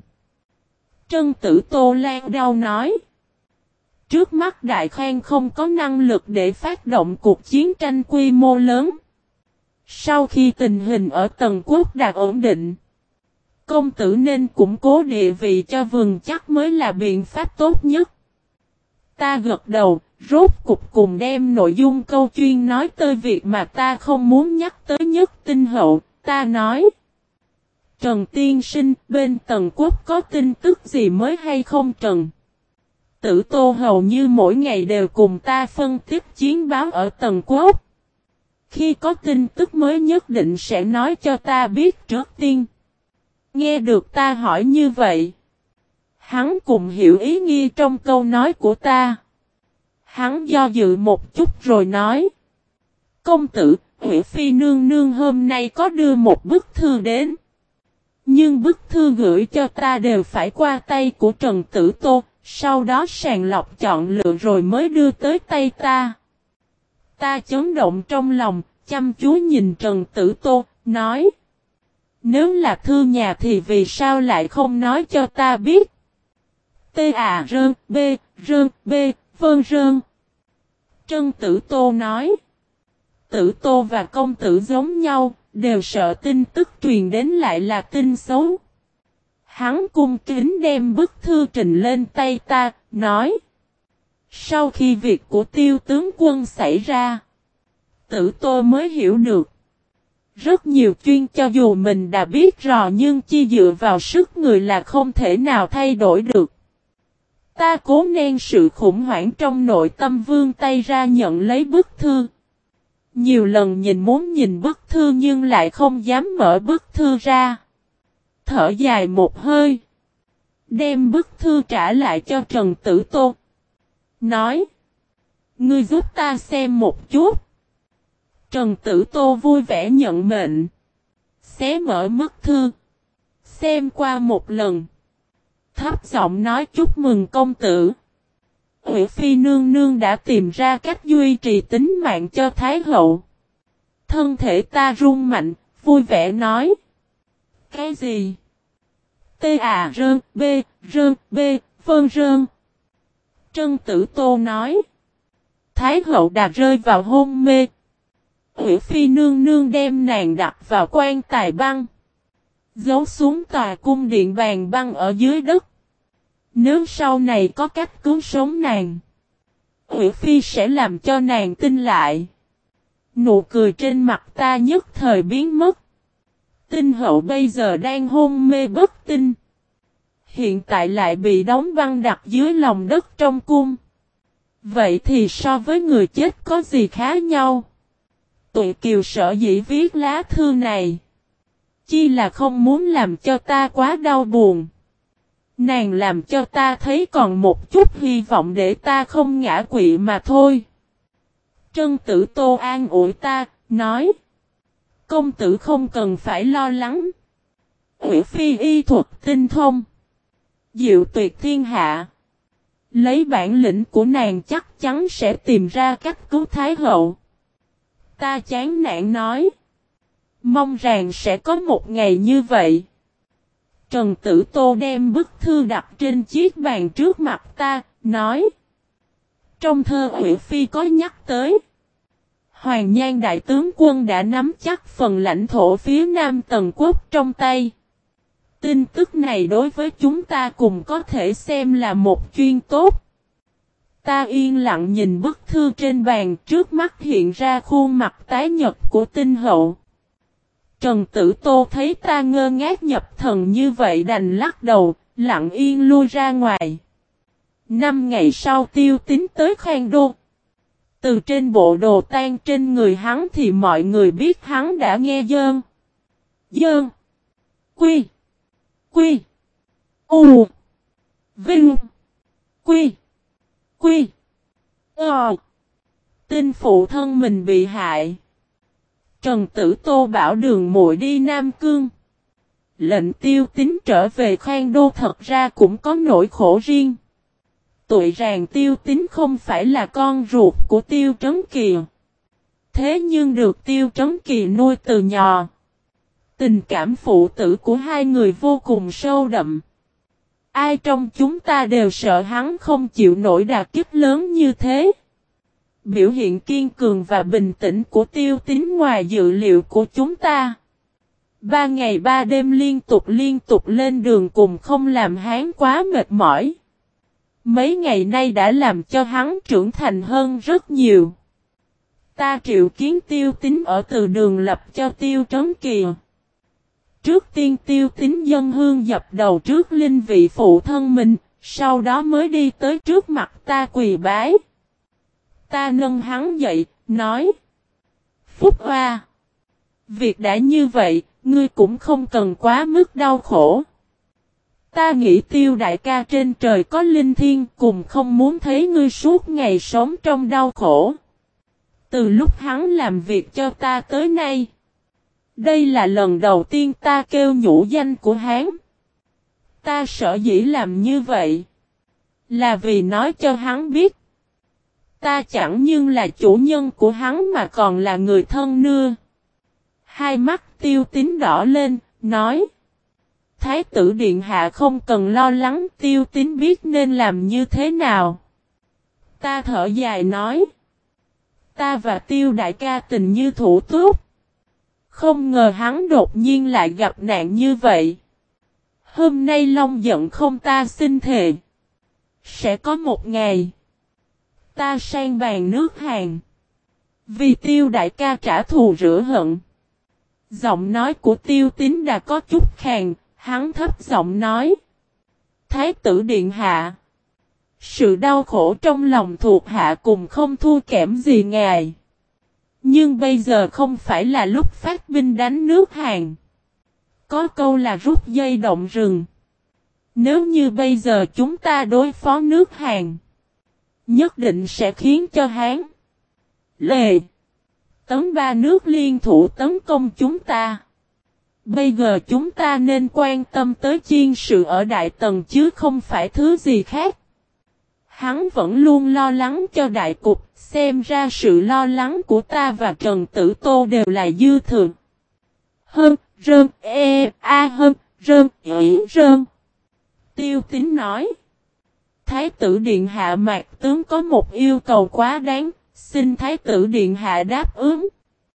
S1: Trân tử Tô Lan đau nói. Trước mắt Đại Khang không có năng lực để phát động cuộc chiến tranh quy mô lớn. Sau khi tình hình ở tần quốc đạt ổn định, công tử nên củng cố địa vị cho vườn chắc mới là biện pháp tốt nhất. Ta gật đầu, rốt cục cùng đem nội dung câu chuyên nói tới việc mà ta không muốn nhắc tới nhất tinh hậu, ta nói. Trần Tiên Sinh, bên Tần Quốc có tin tức gì mới hay không Trần? Tử Tô hầu như mỗi ngày đều cùng ta phân tích chiến báo ở Tần Quốc. Khi có tin tức mới nhất định sẽ nói cho ta biết trước tiên. Nghe được ta hỏi như vậy. Hắn cùng hiểu ý nghi trong câu nói của ta. Hắn do dự một chút rồi nói. Công tử, Huệ Phi Nương Nương hôm nay có đưa một bức thư đến. Nhưng bức thư gửi cho ta đều phải qua tay của Trần Tử Tô, sau đó sàng lọc chọn lựa rồi mới đưa tới tay ta. Ta chấn động trong lòng, chăm chú nhìn Trần Tử Tô, nói. Nếu là thư nhà thì vì sao lại không nói cho ta biết? T à rơn, B, rơn, B, vơn rơn. trần Tử Tô nói. Tử Tô và công tử giống nhau, đều sợ tin tức truyền đến lại là tin xấu. Hắn cung kính đem bức thư trình lên tay ta, nói. Sau khi việc của tiêu tướng quân xảy ra, tử tô mới hiểu được. Rất nhiều chuyên cho dù mình đã biết rõ nhưng chi dựa vào sức người là không thể nào thay đổi được. Ta cố nén sự khủng hoảng trong nội tâm vương tay ra nhận lấy bức thư. Nhiều lần nhìn muốn nhìn bức thư nhưng lại không dám mở bức thư ra. Thở dài một hơi. Đem bức thư trả lại cho Trần Tử Tô. Nói. Ngươi giúp ta xem một chút. Trần Tử Tô vui vẻ nhận mệnh. Xé mở bức thư. Xem qua một lần. Thấp giọng nói chúc mừng công tử. Ủy phi nương nương đã tìm ra cách duy trì tính mạng cho Thái hậu. Thân thể ta run mạnh, vui vẻ nói. Cái gì? T à rơn, B, rơn, B, vơn rơn. Trân Tử Tô nói. Thái hậu đã rơi vào hôn mê. Ủy phi nương nương đem nàng đặt vào quan tài băng. Giấu xuống tòa cung điện vàng băng ở dưới đất. Nếu sau này có cách cứu sống nàng. Ủy phi sẽ làm cho nàng tin lại. Nụ cười trên mặt ta nhất thời biến mất. Tinh hậu bây giờ đang hôn mê bất tinh. Hiện tại lại bị đóng băng đặt dưới lòng đất trong cung. Vậy thì so với người chết có gì khá nhau? Tụi kiều sợ dĩ viết lá thư này. Chi là không muốn làm cho ta quá đau buồn. Nàng làm cho ta thấy còn một chút hy vọng để ta không ngã quỵ mà thôi. Trân tử Tô An ủi ta, nói. Công tử không cần phải lo lắng. Ủy phi y thuật tinh thông. Diệu tuyệt thiên hạ. Lấy bản lĩnh của nàng chắc chắn sẽ tìm ra cách cứu Thái hậu. Ta chán nản nói. Mong rằng sẽ có một ngày như vậy. Trần Tử Tô đem bức thư đặt trên chiếc bàn trước mặt ta, nói. Trong thơ Huệ Phi có nhắc tới. Hoàng Nhan Đại tướng quân đã nắm chắc phần lãnh thổ phía Nam Tần Quốc trong tay. Tin tức này đối với chúng ta cùng có thể xem là một chuyên tốt. Ta yên lặng nhìn bức thư trên bàn trước mắt hiện ra khuôn mặt tái nhật của tinh hậu. Trần Tử Tô thấy ta ngơ ngác nhập thần như vậy đành lắc đầu, lặng yên lui ra ngoài. Năm ngày sau tiêu tính tới khoang Đô. Từ trên bộ đồ tan trên người hắn thì mọi người biết hắn đã nghe dơn. Dơn. Quy. Quy. U. Vinh. Quy. Quy. Ờ. Tin phụ thân mình bị hại. Trần Tử Tô bảo đường muội đi Nam Cương. Lệnh tiêu tính trở về khoan đô thật ra cũng có nỗi khổ riêng. Tụi ràng tiêu tính không phải là con ruột của tiêu trấn kỳ. Thế nhưng được tiêu trấn kỳ nuôi từ nhỏ. Tình cảm phụ tử của hai người vô cùng sâu đậm. Ai trong chúng ta đều sợ hắn không chịu nổi đà kích lớn như thế. Biểu hiện kiên cường và bình tĩnh của tiêu tín ngoài dự liệu của chúng ta. Ba ngày ba đêm liên tục liên tục lên đường cùng không làm hắn quá mệt mỏi. Mấy ngày nay đã làm cho hắn trưởng thành hơn rất nhiều. Ta triệu kiến tiêu tín ở từ đường lập cho tiêu trấn kìa. Trước tiên tiêu tín dân hương dập đầu trước linh vị phụ thân mình, sau đó mới đi tới trước mặt ta quỳ bái. Ta nâng hắn dậy, nói. Phúc Hoa. Việc đã như vậy, ngươi cũng không cần quá mức đau khổ. Ta nghĩ tiêu đại ca trên trời có linh thiên cùng không muốn thấy ngươi suốt ngày sống trong đau khổ. Từ lúc hắn làm việc cho ta tới nay. Đây là lần đầu tiên ta kêu nhũ danh của hắn. Ta sợ dĩ làm như vậy. Là vì nói cho hắn biết. Ta chẳng nhưng là chủ nhân của hắn mà còn là người thân nưa. Hai mắt tiêu tín đỏ lên, nói. Thái tử Điện Hạ không cần lo lắng tiêu tín biết nên làm như thế nào. Ta thở dài nói. Ta và tiêu đại ca tình như thủ túc. Không ngờ hắn đột nhiên lại gặp nạn như vậy. Hôm nay Long giận không ta xin thề. Sẽ có một ngày. Ta sang bàn nước hàng. Vì tiêu đại ca trả thù rửa hận. Giọng nói của tiêu tín đã có chút khàn, hắn thấp giọng nói. Thái tử điện hạ. Sự đau khổ trong lòng thuộc hạ cùng không thua kém gì ngài. Nhưng bây giờ không phải là lúc phát binh đánh nước hàng. Có câu là rút dây động rừng. Nếu như bây giờ chúng ta đối phó nước hàng. Nhất định sẽ khiến cho Hán. Lệ. tấn ba nước liên thủ tấn công chúng ta. Bây giờ chúng ta nên quan tâm tới chiên sự ở Đại Tần chứ không phải thứ gì khác. Hắn vẫn luôn lo lắng cho đại cục, xem ra sự lo lắng của ta và Trần Tử Tô đều là dư thường. Hơn, rơn, e, a hơn, rơn, ỉ, rơn. Tiêu tín nói. Thái tử Điện Hạ Mạc Tướng có một yêu cầu quá đáng, xin Thái tử Điện Hạ đáp ứng.